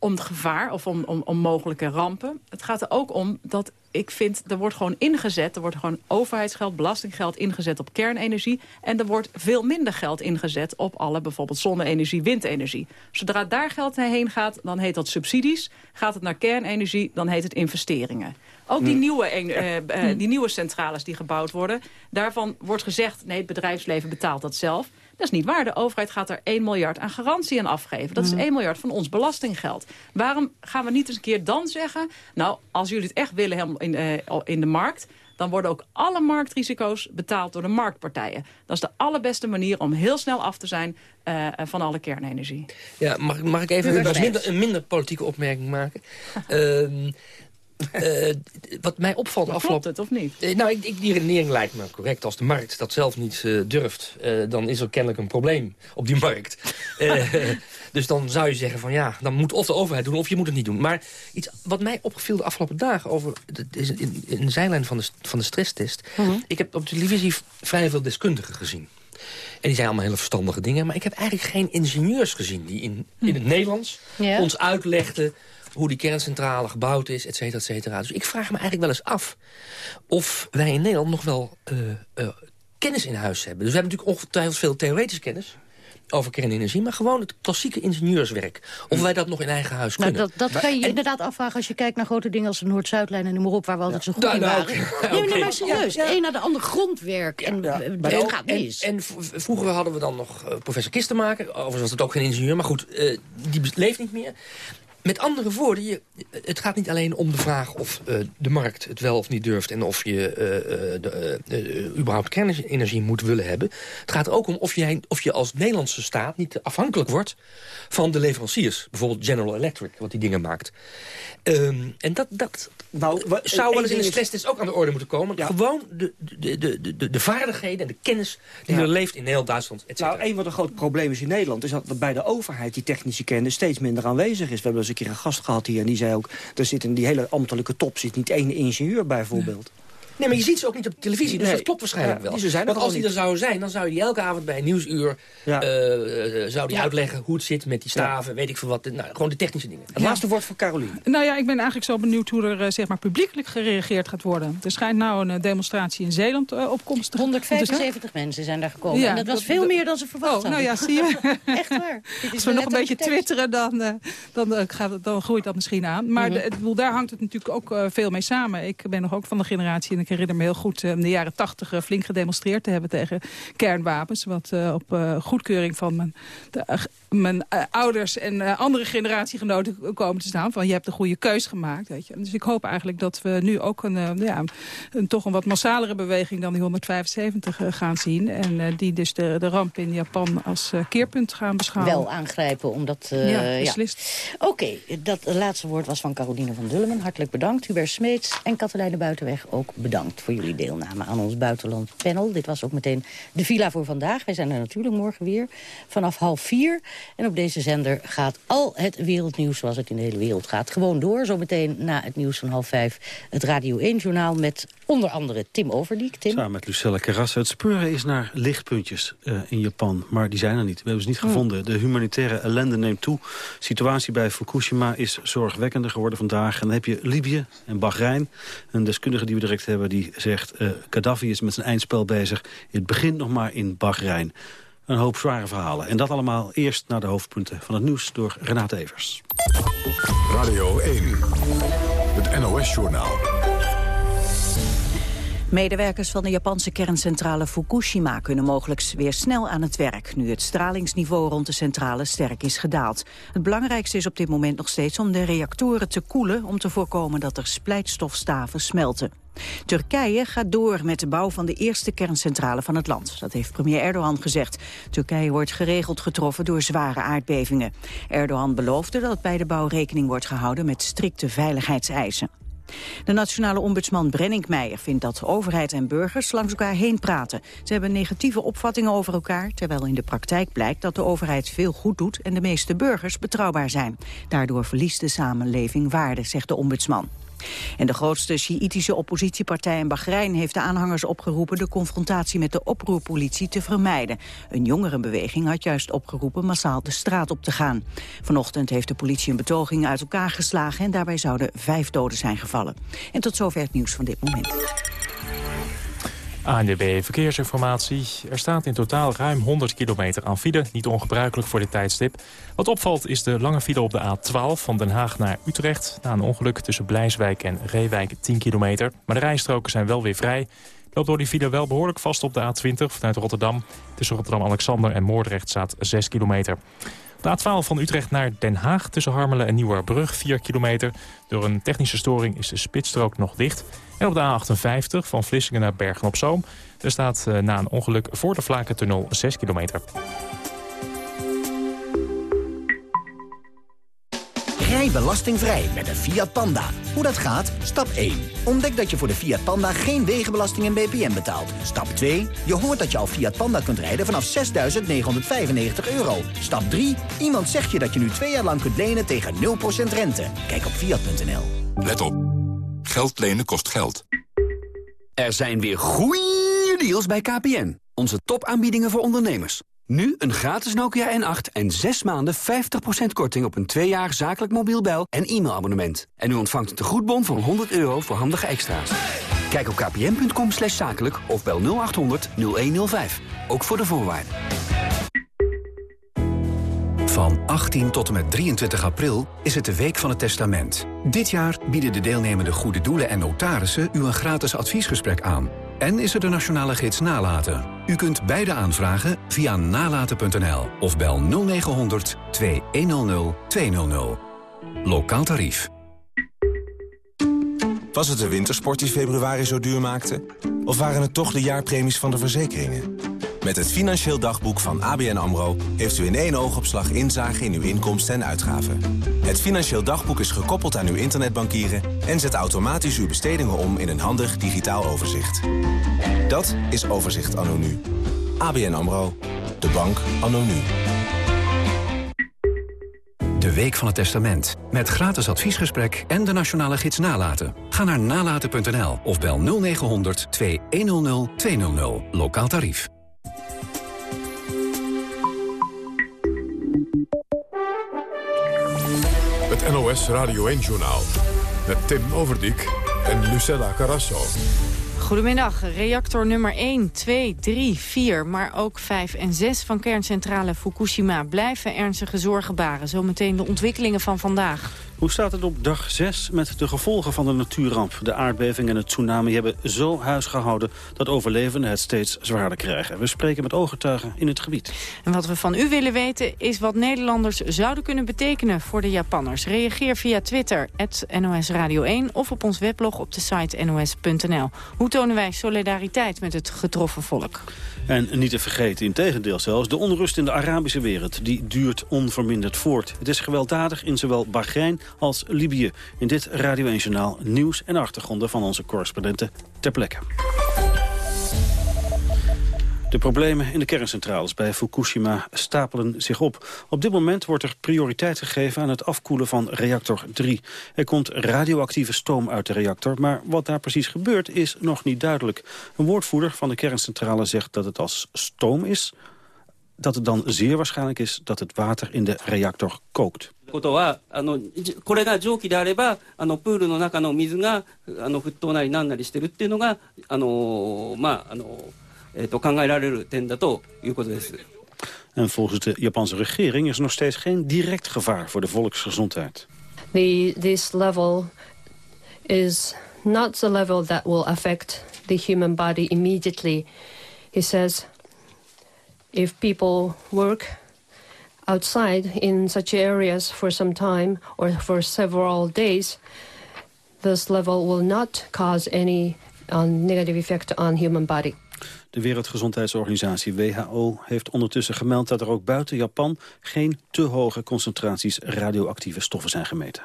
S10: om het gevaar of om, om, om mogelijke rampen. Het gaat er ook om dat ik vind, er wordt gewoon ingezet... er wordt gewoon overheidsgeld, belastinggeld ingezet op kernenergie... en er wordt veel minder geld ingezet op alle bijvoorbeeld zonne-energie, windenergie. Zodra daar geld heen gaat, dan heet dat subsidies. Gaat het naar kernenergie, dan heet het investeringen. Ook die, nieuwe, uh, uh, die nieuwe centrales die gebouwd worden... daarvan wordt gezegd, nee, het bedrijfsleven betaalt dat zelf. Dat is niet waar. De overheid gaat er 1 miljard aan garantie aan afgeven. Dat is 1 miljard van ons belastinggeld. Waarom gaan we niet eens een keer dan zeggen... nou, als jullie het echt willen in, uh, in de markt dan worden ook alle marktrisico's betaald door de marktpartijen. Dat is de allerbeste manier om heel snel af te zijn uh, van alle kernenergie.
S11: Ja, mag, mag ik even een minder, een minder politieke opmerking maken? uh, Uh, wat mij opvalt
S10: afgelopen... het of niet?
S11: Uh, nou, ik, ik, die redenering lijkt me correct. Als de markt dat zelf niet uh, durft, dan is er kennelijk een probleem op die markt. dus dan zou je zeggen van ja, dan moet of de overheid doen of je moet het niet doen. Maar iets wat mij opgeviel de afgelopen dagen over... is in, in de zijlijn van de, van de stresstest. -huh. Ik heb op televisie vrij veel deskundigen gezien. En die zijn allemaal hele verstandige dingen. Maar ik heb eigenlijk geen ingenieurs gezien die in, in het Nederlands ja. ons uitlegden hoe die kerncentrale gebouwd is, et cetera, et cetera. Dus ik vraag me eigenlijk wel eens af of wij in Nederland nog wel uh, uh, kennis in huis hebben. Dus we hebben natuurlijk ongetwijfeld veel theoretische kennis over kernenergie, maar gewoon het klassieke ingenieurswerk. Of wij dat nog in eigen huis
S8: nou,
S11: kunnen.
S8: Dat, dat kan je
S11: en,
S8: inderdaad afvragen als je kijkt naar grote dingen als de Noord-Zuidlijn en noem maar op, waar we altijd zo goed in waren. Ja, nee, nee, maar serieus. Ja. De een naar de ander grondwerk. En ja, het gaat mis.
S11: En, en, vroeger hadden we dan nog uh, professor Kistenmaker. Overigens was het ook geen ingenieur, maar goed, uh, die leeft niet meer. Met andere woorden, je, het gaat niet alleen om de vraag of uh, de markt het wel of niet durft... en of je uh, de, uh, überhaupt kernenergie moet willen hebben. Het gaat ook om of, jij, of je als Nederlandse staat niet afhankelijk wordt van de leveranciers. Bijvoorbeeld General Electric, wat die dingen maakt. Um, en dat, dat nou, wat, zou wel eens in de stresstest ook aan de orde moeten komen. Ja. Gewoon de, de, de, de, de vaardigheden en de kennis die ja. er leeft in heel Duitsland,
S9: Nou, een van de grote problemen is in Nederland... is dat bij de overheid die technische kennis steeds minder aanwezig is. We hebben een keer een gast gehad hier en die zei ook... er zit in die hele ambtelijke top zit niet één ingenieur bijvoorbeeld.
S11: Nee, maar je ziet ze ook niet op televisie, dus nee. dat klopt waarschijnlijk ja, wel. Zijn Want als die er zou zijn, dan zou je die elke avond bij een nieuwsuur... Ja. Uh, zou die ja. uitleggen hoe het zit met die staven, weet ik veel wat. Nou, gewoon de technische dingen.
S9: Het laatste woord voor Caroline.
S12: Nou ja, ik ben eigenlijk zo benieuwd hoe er uh, zeg maar publiekelijk gereageerd gaat worden. Er schijnt nou een demonstratie in Zeeland uh, opkomstig.
S8: 175 mensen zijn daar gekomen. en dat was veel meer dan ze verwacht
S12: hadden. Oh, nou ja, zie je. Echt waar. Als we nog een beetje twitteren, dan, dan, gaat, dan groeit dat misschien aan. Maar mm -hmm. de, daar hangt het natuurlijk ook veel mee samen. Ik ben nog ook van de generatie en ik herinner me heel goed in de jaren tachtig flink gedemonstreerd te hebben tegen kernwapens. Wat uh, op uh, goedkeuring van mijn, de, uh, mijn ouders en andere generatiegenoten komen te staan. Van je hebt een goede keus gemaakt. Weet je. Dus ik hoop eigenlijk dat we nu ook een, ja, een, toch een wat massalere beweging dan die 175 gaan zien. En die dus de, de ramp in Japan als keerpunt gaan beschouwen.
S8: Wel aangrijpen, omdat...
S12: ja, beslist.
S8: Ja. Oké, okay, dat laatste woord was van Caroline van Dullemen. Hartelijk bedankt. Hubert Smeets en Katelijne Buitenweg ook bedankt. Bedankt voor jullie deelname aan ons buitenlandpanel. Dit was ook meteen de villa voor vandaag. Wij zijn er natuurlijk morgen weer vanaf half vier. En op deze zender gaat al het wereldnieuws zoals het in de hele wereld gaat. Gewoon door, zometeen na het nieuws van half vijf. Het Radio 1-journaal met onder andere Tim Overdiek. Tim.
S13: Samen met Lucelle Carrasse. Het speuren is naar lichtpuntjes uh, in Japan, maar die zijn er niet. We hebben ze niet hm. gevonden. De humanitaire ellende neemt toe. De situatie bij Fukushima is zorgwekkender geworden vandaag. En dan heb je Libië en Bahrein. Een deskundige die we direct hebben, die zegt... Uh, Gaddafi is met zijn eindspel bezig. Het begint nog maar in Bahrein. Een hoop zware verhalen. En dat allemaal eerst naar de hoofdpunten van het nieuws door Renate Evers.
S7: Radio 1, het NOS-journaal.
S1: Medewerkers van de Japanse kerncentrale Fukushima kunnen mogelijk weer snel aan het werk, nu het stralingsniveau rond de centrale sterk is gedaald. Het belangrijkste is op dit moment nog steeds om de reactoren te koelen, om te voorkomen dat er splijtstofstaven smelten. Turkije gaat door met de bouw van de eerste kerncentrale van het land. Dat heeft premier Erdogan gezegd. Turkije wordt geregeld getroffen door zware aardbevingen. Erdogan beloofde dat bij de bouw rekening wordt gehouden met strikte veiligheidseisen. De nationale ombudsman Brenninkmeijer vindt dat overheid en burgers langs elkaar heen praten. Ze hebben negatieve opvattingen over elkaar, terwijl in de praktijk blijkt dat de overheid veel goed doet en de meeste burgers betrouwbaar zijn. Daardoor verliest de samenleving waarde, zegt de ombudsman. En de grootste Sjiïtische oppositiepartij in Bahrein heeft de aanhangers opgeroepen de confrontatie met de oproerpolitie te vermijden. Een jongerenbeweging had juist opgeroepen massaal de straat op te gaan. Vanochtend heeft de politie een betoging uit elkaar geslagen en daarbij zouden vijf doden zijn gevallen. En tot zover het nieuws van dit moment.
S4: ANDB Verkeersinformatie. Er staat in totaal ruim 100 kilometer aan file. Niet ongebruikelijk voor dit tijdstip. Wat opvalt is de lange file op de A12 van Den Haag naar Utrecht. Na een ongeluk tussen Blijswijk en Reewijk 10 kilometer. Maar de rijstroken zijn wel weer vrij. Loopt door die file wel behoorlijk vast op de A20 vanuit Rotterdam. Tussen Rotterdam-Alexander en Moordrecht staat 6 kilometer. De A12 van Utrecht naar Den Haag tussen Harmelen en Nieuwerbrug 4 kilometer. Door een technische storing is de spitsstrook nog dicht. En op de A58 van Vlissingen naar Bergen-op-Zoom... er staat eh, na een ongeluk voor de Vlakentunnel 6 kilometer.
S14: Rij belastingvrij met een Fiat Panda. Hoe dat gaat? Stap 1. Ontdek dat je voor de Fiat Panda geen wegenbelasting en BPM betaalt. Stap 2. Je hoort dat je al Fiat Panda kunt rijden vanaf 6.995 euro. Stap 3. Iemand zegt je dat je nu twee jaar lang kunt lenen tegen 0% rente. Kijk op Fiat.nl.
S7: Let op. Geld lenen kost geld.
S15: Er zijn weer goede deals bij KPN. Onze topaanbiedingen voor ondernemers. Nu een gratis Nokia N8 en 6 maanden 50% korting op een 2 jaar zakelijk mobiel bel- en e-mailabonnement. En u ontvangt een tegoedbon van 100 euro voor handige extra's. Kijk op kpn.com slash zakelijk of bel 0800 0105. Ook voor de voorwaarden.
S16: Van 18 tot en met 23 april is het de Week van het Testament. Dit jaar bieden de deelnemende goede doelen en notarissen u een gratis adviesgesprek aan. En is er de nationale gids Nalaten. U kunt beide aanvragen via nalaten.nl of bel 0900 2100 200. Lokaal tarief.
S17: Was het de wintersport die februari zo duur maakte? Of waren het toch de jaarpremies van de verzekeringen? Met het Financieel Dagboek van ABN AMRO... heeft u in één oogopslag inzage in uw inkomsten en uitgaven. Het Financieel Dagboek is gekoppeld aan uw internetbankieren... en zet automatisch uw bestedingen om in een handig digitaal overzicht. Dat is Overzicht Anno Nu. ABN AMRO. De bank Anno Nu.
S16: De Week van het Testament. Met gratis adviesgesprek en de nationale gids Nalaten. Ga naar nalaten.nl of bel 0900 2100 200. Lokaal tarief.
S7: NOS Radio 1-journaal. Met Tim Overdijk en Lucella Carasso.
S18: Goedemiddag. Reactor nummer 1, 2, 3, 4, maar ook 5 en 6 van kerncentrale Fukushima blijven ernstige zorgen baren. Zometeen de ontwikkelingen van vandaag.
S13: Hoe staat het op dag 6 met de gevolgen van de natuurramp? De aardbeving en het tsunami hebben zo huis gehouden... dat overlevenden het steeds zwaarder krijgen. We spreken met ooggetuigen in het gebied.
S18: En wat we van u willen weten is wat Nederlanders zouden kunnen betekenen voor de Japanners. Reageer via Twitter, NOS Radio 1 of op ons weblog op de site nos.nl. Hoe tonen wij solidariteit met het getroffen volk.
S13: En niet te vergeten, in tegendeel zelfs, de onrust in de Arabische wereld... die duurt onverminderd voort. Het is gewelddadig in zowel Bahrein als Libië. In dit Radio 1-journaal nieuws en achtergronden van onze correspondenten ter plekke. De problemen in de kerncentrales bij Fukushima stapelen zich op. Op dit moment wordt er prioriteit gegeven aan het afkoelen van reactor 3. Er komt radioactieve stoom uit de reactor, maar wat daar precies gebeurt is nog niet duidelijk. Een woordvoerder van de kerncentrale zegt dat het als stoom is, dat het dan zeer waarschijnlijk is dat het water in de reactor kookt.
S19: ことはあのこれが蒸気であればあのプールの中の水があの沸騰なりなんなりしてるっていうのがあのまああのえー、と考えられる点だということです。
S13: En volgens de Japanse regering is er nog steeds geen direct gevaar voor de volksgezondheid.
S20: The, this level is not the level that will affect the human body immediately. He says if people work outside in such areas for some time or for several days, this level will not cause any uh, negative effect on human body.
S13: De Wereldgezondheidsorganisatie WHO heeft ondertussen gemeld dat er ook buiten Japan geen te hoge concentraties radioactieve stoffen zijn gemeten.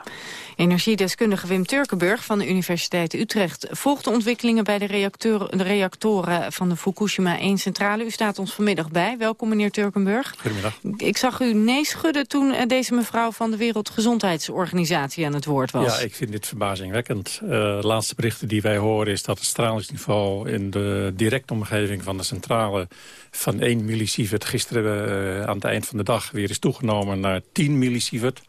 S18: Energiedeskundige Wim Turkenburg van de Universiteit Utrecht volgt de ontwikkelingen bij de, reactoren, de reactoren van de Fukushima 1 centrale. U staat ons vanmiddag bij. Welkom meneer Turkenburg.
S21: Goedemiddag.
S18: Ik zag u nee schudden toen eh, deze mevrouw van de Wereldgezondheidsorganisatie aan het woord was.
S21: Ja, ik vind dit verbazingwekkend. Uh, de laatste berichten die wij horen is dat het stralingsniveau in de directe omgeving van de centrale van 1 millisievert gisteren uh, aan het eind van de dag weer is toegenomen naar 10 millisievert.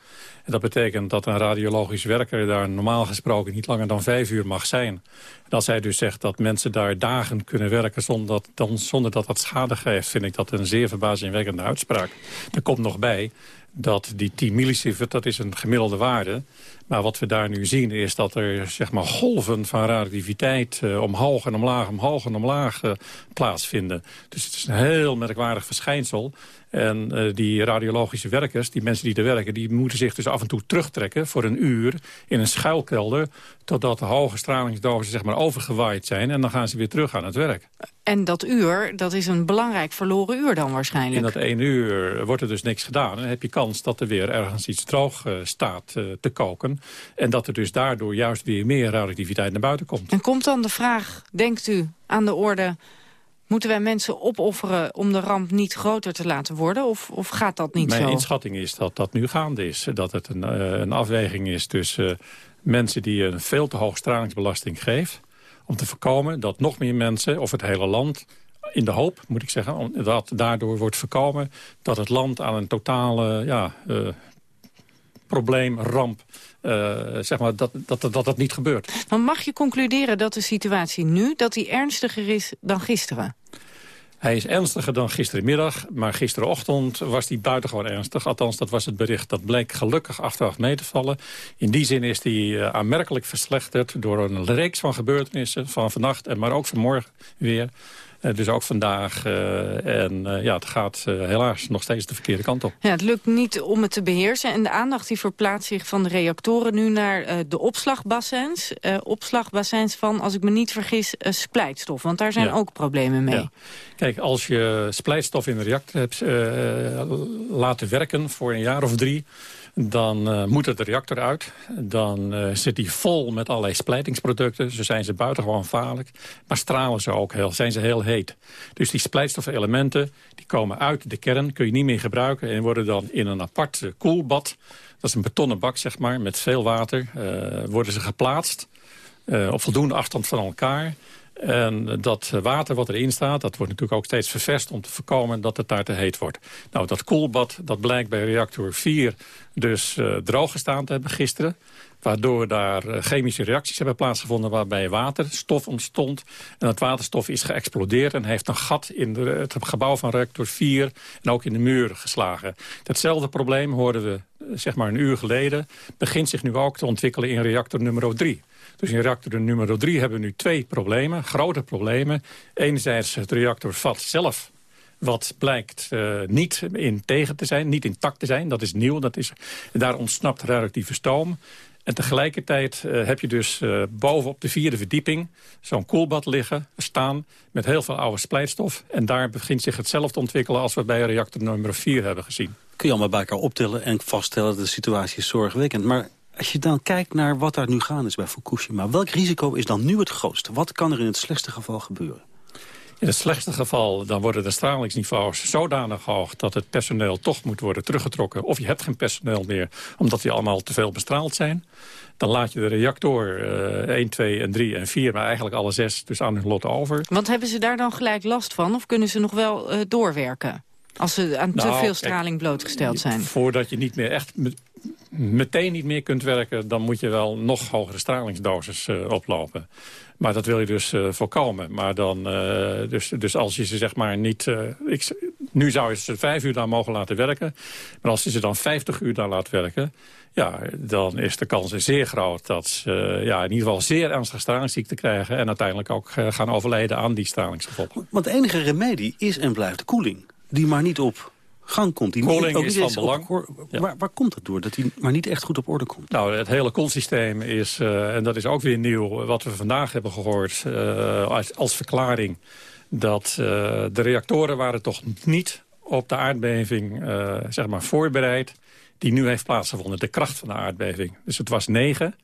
S21: En dat betekent dat een radiologisch werker daar normaal gesproken niet langer dan vijf uur mag zijn. En als hij dus zegt dat mensen daar dagen kunnen werken zonder dat, dan, zonder dat dat schade geeft, vind ik dat een zeer verbazingwekkende uitspraak. Er komt nog bij dat die 10 millisievert, dat is een gemiddelde waarde. Maar wat we daar nu zien is dat er zeg maar, golven van radioactiviteit uh, omhoog en omlaag, omhoog en omlaag uh, plaatsvinden. Dus het is een heel merkwaardig verschijnsel. En uh, die radiologische werkers, die mensen die er werken... die moeten zich dus af en toe terugtrekken voor een uur in een schuilkelder... totdat de hoge stralingsdozen zeg maar, overgewaaid zijn. En dan gaan ze weer terug aan het werk.
S18: En dat uur, dat is een belangrijk verloren uur dan waarschijnlijk.
S21: In dat één uur wordt er dus niks gedaan. En dan heb je kans dat er weer ergens iets droog uh, staat uh, te koken. En dat er dus daardoor juist weer meer radioactiviteit naar buiten komt.
S18: En komt dan de vraag, denkt u, aan de orde... Moeten wij mensen opofferen om de ramp niet groter te laten worden? Of, of gaat dat niet
S21: Mijn
S18: zo?
S21: Mijn inschatting is dat dat nu gaande is. Dat het een, uh, een afweging is tussen mensen die een veel te hoge stralingsbelasting geven... om te voorkomen dat nog meer mensen, of het hele land in de hoop, moet ik zeggen, dat daardoor wordt voorkomen... dat het land aan een totale ja, uh, probleem, ramp, uh, zeg maar, dat, dat, dat dat niet gebeurt.
S18: Dan mag je concluderen dat de situatie nu dat die ernstiger is dan gisteren?
S21: Hij is ernstiger dan gisterenmiddag, maar gisterenochtend was hij buitengewoon ernstig. Althans, dat was het bericht. Dat bleek gelukkig achteraf mee te vallen. In die zin is hij uh, aanmerkelijk verslechterd door een reeks van gebeurtenissen van vannacht en maar ook vanmorgen weer. Uh, dus ook vandaag. Uh, en uh, ja, het gaat helaas nog steeds de verkeerde kant op.
S18: Ja, het lukt niet om het te beheersen. En de aandacht die verplaatst zich van de reactoren nu naar de opslagbassins. opslagbassins van, als ik me niet vergis, splijtstof. Want daar zijn ja. ook problemen mee. Ja.
S21: Kijk, als je splijtstof in de reactor hebt laten werken voor een jaar of drie dan uh, moet het de reactor uit. Dan uh, zit die vol met allerlei splijtingsproducten. Zo zijn ze buitengewoon gevaarlijk. Maar stralen ze ook heel, zijn ze heel heet. Dus die splijtstofelementen die komen uit de kern. Kun je niet meer gebruiken. En worden dan in een apart uh, koelbad. Dat is een betonnen bak, zeg maar, met veel water. worden ze geplaatst. op voldoende afstand van elkaar. En dat water wat erin staat, dat wordt natuurlijk ook steeds ververst... om te voorkomen dat het daar te heet wordt. Nou, dat koelbad, dat blijkt bij reactor 4 dus uh, droog gestaan te hebben gisteren. Waardoor daar uh, chemische reacties hebben plaatsgevonden... waarbij waterstof ontstond. En dat waterstof is geëxplodeerd en heeft een gat in de, het gebouw van reactor 4... en ook in de muren geslagen. Datzelfde probleem hoorden we zeg maar een uur geleden... begint zich nu ook te ontwikkelen in reactor nummer 3. Dus in reactor nummer 3 hebben we nu twee problemen, grote problemen. Enerzijds het reactorvat zelf wat blijkt niet in tegen te zijn, niet intact te zijn. Dat is nieuw, dat is, daar ontsnapt radioactieve stoom. En tegelijkertijd uh, heb je dus boven op de vierde verdieping... zo'n koelbad liggen, staan, met heel veel oude splijtstof. En daar begint zich hetzelfde te ontwikkelen... als we bij reactor nummer 4 hebben gezien.
S13: Kun je allemaal bij elkaar optillen en vaststellen... dat de situatie is zorgwekkend. Maar als je dan kijkt naar wat daar nu gaan is bij Fukushima... welk risico is dan nu het grootste? Wat kan er in het slechtste geval gebeuren?
S21: In het slechtste geval dan worden de stralingsniveaus zodanig hoog... dat het personeel toch moet worden teruggetrokken. Of je hebt geen personeel meer, omdat die allemaal te veel bestraald zijn. Dan laat je de reactor uh, 1, 2 en 3 en 4, maar eigenlijk alle zes dus aan hun lot over.
S18: Want hebben ze daar dan gelijk last van? Of kunnen ze nog wel uh, doorwerken? Als ze aan te nou, veel straling blootgesteld zijn.
S21: Voordat je niet meer echt meteen niet meer kunt werken... dan moet je wel nog hogere stralingsdoses uh, oplopen. Maar dat wil je dus uh, voorkomen. Maar dan, uh, dus, dus als je ze zeg maar niet... Ik, nu zou je ze vijf uur daar mogen laten werken. Maar als je ze dan vijftig uur daar laat werken... Ja, dan is de kans zeer groot dat ze ja, in ieder geval zeer ernstige stralingsziekte krijgen... en uiteindelijk ook gaan overlijden aan die stralingsgevolgen.
S13: Want de enige remedie is en blijft koeling. Die maar niet op gang komt. Die
S21: Koeling is van belang.
S13: waar, waar, komt dat door, dat hij maar niet echt goed op orde komt?
S21: Nou, het hele koelsysteem is, uh, en dat is ook weer nieuw... wat we vandaag hebben gehoord uh, als, als, verklaring... dat uh, de reactoren waren toch niet op de aardbeving zeg maar voorbereid... die nu heeft plaatsgevonden, de kracht van de aardbeving. Dus het was negen...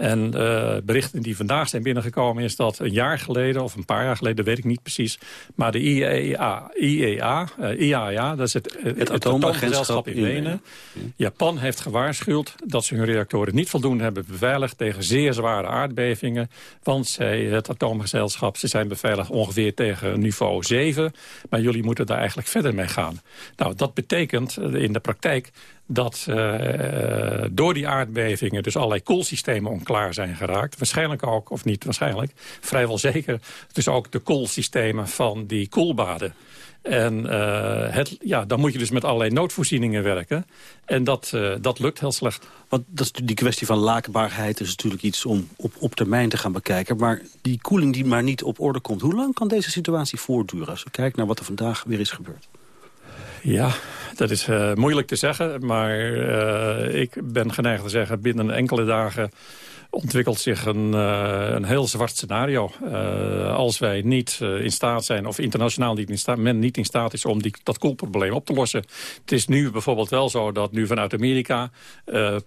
S21: En uh, berichten die vandaag zijn binnengekomen is dat een jaar geleden... of een paar jaar geleden, weet ik niet precies... maar de IEA, IEA, uh, IAEA, dat is het, het, het atoomagentschap in Wenen... Japan heeft gewaarschuwd dat ze hun reactoren niet voldoende hebben beveiligd... tegen zeer zware aardbevingen. Want zij, het atoomgezelschap, ze zijn beveiligd ongeveer tegen niveau 7... maar jullie moeten daar eigenlijk verder mee gaan. Nou, dat betekent in de praktijk dat uh, door die aardbevingen dus allerlei koelsystemen onklaar zijn geraakt. Waarschijnlijk ook, of niet waarschijnlijk, vrijwel zeker... dus ook de koelsystemen van die koelbaden. En uh, het, ja, dan moet je dus met allerlei noodvoorzieningen werken. En dat, dat lukt heel slecht.
S13: Want dat die kwestie van laakbaarheid is natuurlijk iets om op, op termijn te gaan bekijken. Maar die koeling die maar niet op orde komt... hoe lang kan deze situatie voortduren als we kijken naar wat er vandaag weer is gebeurd?
S21: Ja, dat is uh, moeilijk te zeggen. Maar uh, ik ben geneigd te zeggen, binnen enkele dagen ontwikkelt zich een, uh, een heel zwart scenario. als wij niet in staat zijn, of internationaal niet in staat, men niet in staat is om die, dat koelprobleem op te lossen. Het is nu bijvoorbeeld wel zo dat nu vanuit Amerika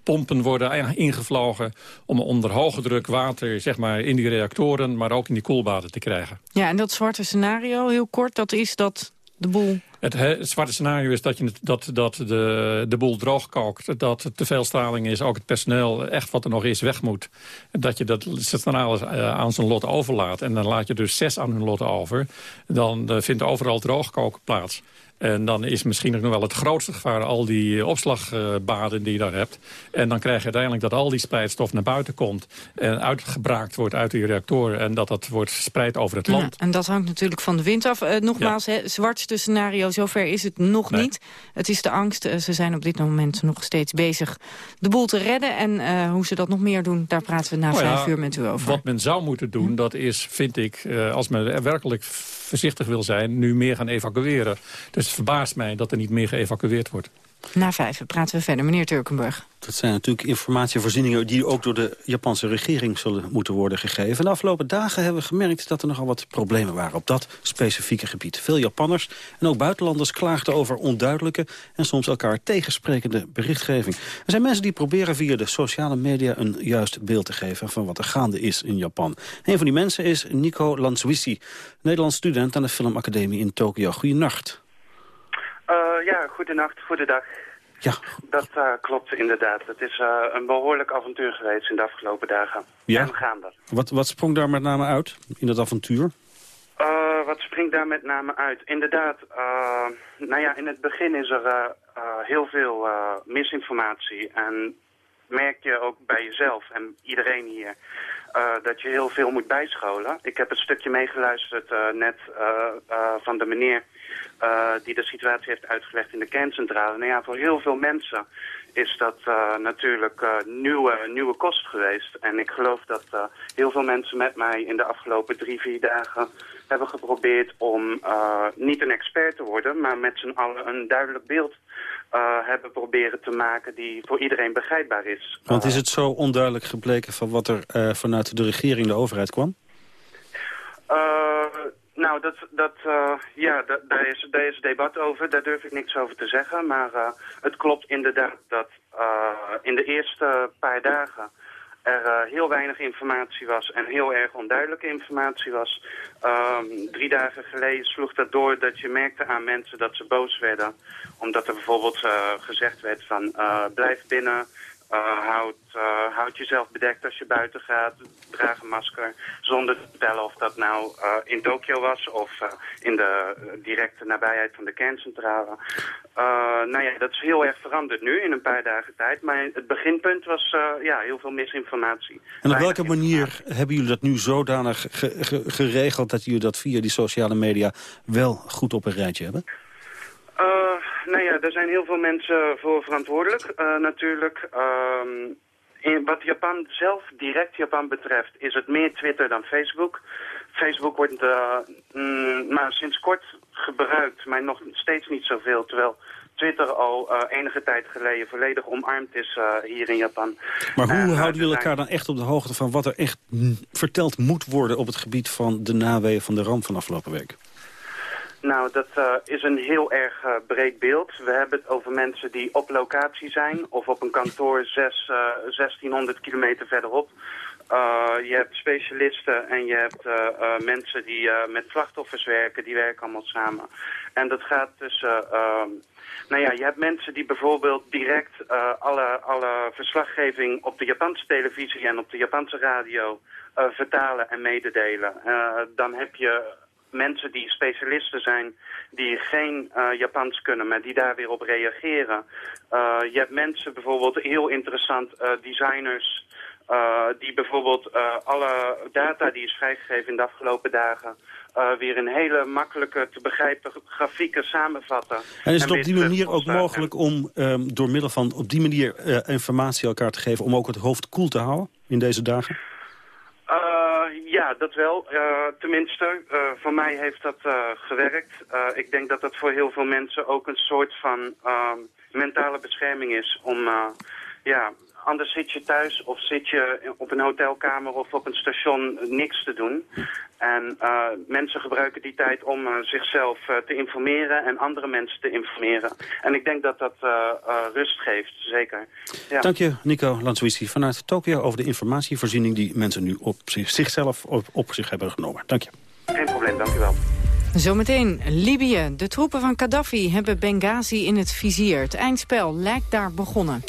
S21: pompen worden ingevlogen om onder hoge druk water zeg maar, in die reactoren, maar ook in die koelbaden te krijgen.
S18: Ja, en dat zwarte scenario, heel kort, dat is dat de boel
S21: het, zwarte scenario is dat, je, dat, dat de, de boel droogkookt. Dat er te veel straling is. Ook het personeel, echt wat er nog is, weg moet. Dat je dat scenario uh, aan zijn lot overlaat. En dan laat je dus zes aan hun lot over. Dan uh, vindt overal droogkoken plaats. En dan is misschien nog wel het grootste gevaar al die eh, opslagbaden die je daar hebt. En dan krijg je uiteindelijk dat al die splijtstof naar buiten komt... en uitgebraakt wordt uit die reactoren... en dat dat wordt verspreid over het land.
S18: en dat hangt natuurlijk van de wind af. Uh, nogmaals, ja. zwartste scenario, zover is het nog niet. Het is de angst. Uh, ze zijn op dit moment nog steeds bezig de boel te redden. En uh, hoe ze dat nog meer doen, daar praten we na oh vijf uur met u over.
S21: Wat men zou moeten doen, dat is, vind ik... als men werkelijk voorzichtig wil zijn, nu meer gaan evacueren. Dus het verbaast mij dat er niet meer geëvacueerd wordt.
S18: Na vijf praten we verder. Meneer Turkenburg.
S13: Dat zijn natuurlijk informatievoorzieningen die ook door de Japanse regering zullen moeten worden gegeven. De afgelopen dagen hebben we gemerkt dat er nogal wat problemen waren op dat specifieke gebied. Veel Japanners en ook buitenlanders klaagden over onduidelijke en soms elkaar tegensprekende berichtgeving. Er zijn mensen die proberen via de sociale media een juist beeld te geven van wat er gaande is in Japan. Een van die mensen is Nico Lanswisi, Nederlands student aan de Filmacademie in Tokio. Goedenacht.
S22: Uh, ja, goedenacht, goedendag.
S13: Ja.
S22: Dat uh, klopt inderdaad. Het is uh, een behoorlijk avontuur geweest in de afgelopen dagen.
S13: Ja?
S22: En we gaan er.
S13: Wat, wat sprong daar met name uit in dat avontuur?
S22: Uh, wat springt daar met name uit? Inderdaad, nou ja, in het begin is er heel veel misinformatie. En merk je ook bij jezelf en iedereen hier dat je heel veel moet bijscholen. Ik heb een stukje meegeluisterd net van de meneer die de situatie heeft uitgelegd in de kerncentrale. Nou ja, voor heel veel mensen is dat uh, natuurlijk uh, nieuwe, nieuwe kost geweest. En ik geloof dat uh, heel veel mensen met mij in de afgelopen drie, vier dagen hebben geprobeerd om niet een expert te worden, maar met z'n allen een duidelijk beeld hebben proberen te maken die voor iedereen begrijpbaar is.
S13: Want is het zo onduidelijk gebleken van wat er vanuit de regering, de overheid kwam?
S22: Nou, dat, dat, uh, ja, daar, is, daar is debat over. Daar durf ik niks over te zeggen. Maar uh, het klopt inderdaad dat uh, in de eerste paar dagen er heel weinig informatie was en heel erg onduidelijke informatie was. Um, drie dagen geleden sloeg dat door dat je merkte aan mensen dat ze boos werden. Omdat er bijvoorbeeld gezegd werd van blijf binnen, uh, houd, uh, houd jezelf bedekt als je buiten gaat. Draag een masker zonder te vertellen of dat nou uh, in Tokio was of in de directe nabijheid van de kerncentrale. nou ja, dat is heel erg veranderd nu in een paar dagen tijd. Maar het beginpunt was ja, heel veel misinformatie.
S13: En op welke manier hebben jullie dat nu zodanig geregeld dat jullie dat via die sociale media wel goed op een rijtje hebben?
S22: Uh, nou ja, er zijn heel veel mensen voor verantwoordelijk uh, natuurlijk. In wat Japan zelf, direct Japan betreft, is het meer Twitter dan Facebook. Facebook wordt uh, mm, maar sinds kort gebruikt, maar nog steeds niet zoveel. Terwijl Twitter al enige tijd geleden volledig omarmd is hier in Japan.
S13: Maar hoe houden jullie elkaar dan echt op de hoogte van wat er echt verteld moet worden op het gebied van de naweeën van de ramp van afgelopen week?
S22: Nou, dat uh, is een heel erg uh, breed beeld. We hebben het over mensen die op locatie zijn of op een kantoor zes, uh, 1600 kilometer verderop. je hebt specialisten en je hebt mensen die met slachtoffers werken, die werken allemaal samen. En dat gaat tussen... Ehm, nou ja, je hebt mensen die bijvoorbeeld direct alle, alle verslaggeving op de Japanse televisie en op de Japanse radio vertalen en mededelen. dan heb je mensen die specialisten zijn die geen uh, Japans kunnen, maar die daar weer op reageren. Uh, je hebt mensen bijvoorbeeld, heel interessant, uh, designers... die bijvoorbeeld alle data die is vrijgegeven in de afgelopen dagen... weer in hele makkelijke te begrijpen grafieken samenvatten.
S13: En is het op die manier ook mogelijk om um, door middel van op die manier informatie elkaar te geven... om ook het hoofd koel te houden in deze dagen?
S22: Ja, dat wel. Uh, tenminste, uh, voor mij heeft dat uh, gewerkt. ik denk dat dat voor heel veel mensen ook een soort van ehm, mentale bescherming is. Om, ja, anders zit je thuis of zit je op een hotelkamer of op een station niks te doen. En uh, mensen gebruiken die tijd om uh, zichzelf uh, te informeren en andere mensen te informeren. En ik denk dat dat rust geeft, zeker.
S13: Ja. Dank je, Nico Lanswisi vanuit Tokio over de informatievoorziening die mensen nu op zich, zichzelf op, op zich hebben genomen. Dank je.
S22: Geen probleem, dank u wel.
S18: Zometeen Libië. De troepen van Gaddafi hebben Benghazi in het vizier. Het eindspel lijkt daar begonnen.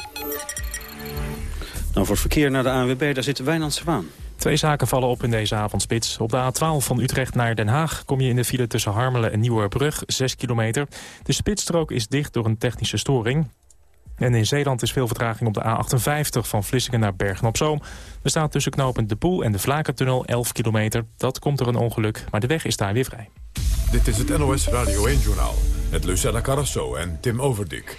S13: Nou, voor het verkeer naar de ANWB, daar zit Wijnand Zwaan.
S4: Twee zaken vallen op in deze avondspits. Op de A12 van Utrecht naar Den Haag kom je in de file tussen Harmelen en Nieuwerbrug, 6 kilometer. De spitsstrook is dicht door een technische storing. En in Zeeland is veel vertraging op de A58 van Vlissingen naar Bergen-op-Zoom. Er staat tussen knooppunt De Poel en de Vlakentunnel 11 kilometer. Dat komt er een ongeluk, maar de weg is daar weer vrij.
S7: Dit is het NOS Radio 1-journaal met Lucella Carrasso en Tim Overdik.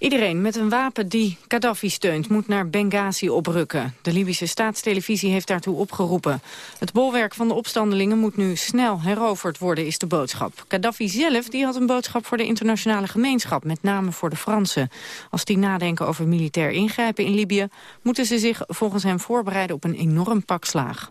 S18: Iedereen met een wapen die Gaddafi steunt moet naar Benghazi oprukken. De Libische staatstelevisie heeft daartoe opgeroepen. Het bolwerk van de opstandelingen moet nu snel heroverd worden, is de boodschap. Gaddafi zelf die had een boodschap voor de internationale gemeenschap, met name voor de Fransen. Als die nadenken over militair ingrijpen in Libië, moeten ze zich volgens hem voorbereiden op een enorm pak slaag.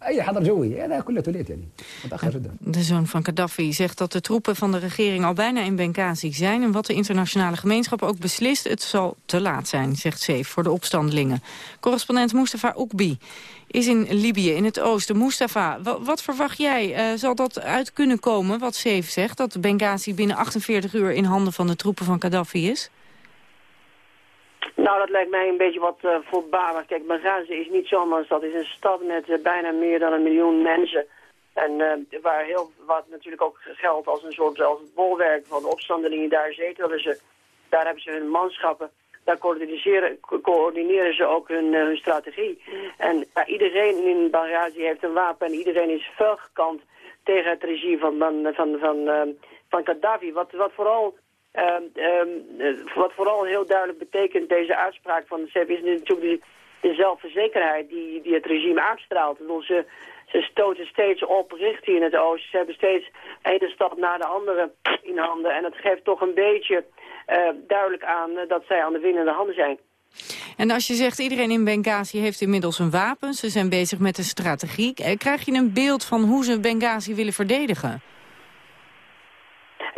S18: حضر جوي هذا كله توليت يعني متاخر جدا De zoon van Gaddafi zegt dat de troepen van de regering al bijna in Benghazi zijn en wat de internationale gemeenschap ook beslist, het zal te laat zijn, zegt Seif voor de opstandelingen. Correspondent Mustafa Oekbi is in Libië, in het oosten. Mustafa, wat verwacht jij? Uh, zal dat uit kunnen komen, wat Seif zegt, dat Benghazi binnen 48 uur in handen van de troepen van Gaddafi is?
S23: Nou, dat lijkt mij een beetje wat uh, voorbarig. Kijk, Benghazi is niet zomaar een stad. Het is een stad met bijna meer dan een miljoen mensen. En waar heel wat natuurlijk ook geldt als een soort als het bolwerk van de opstandelingen. Daar zetelen ze. Daar hebben ze hun manschappen daar coördineren, coördineren ze ook hun, hun strategie. En iedereen in Benghazi heeft een wapen en iedereen is fel gekant tegen het regime van, van, van, van, van Gaddafi. Wat, wat, vooral, wat vooral heel duidelijk betekent, deze uitspraak van de CEP, is natuurlijk de, zelfverzekerheid die, die het regime uitstraalt. ze, ze stoten steeds op richting het oosten. Ze hebben steeds ene stad na de andere in handen. En het geeft toch een beetje uh, duidelijk aan dat zij aan de winnende handen zijn.
S18: En als je zegt iedereen in Benghazi heeft inmiddels een wapen, ze zijn bezig met een strategie, eh, krijg je een beeld van hoe ze Benghazi willen verdedigen?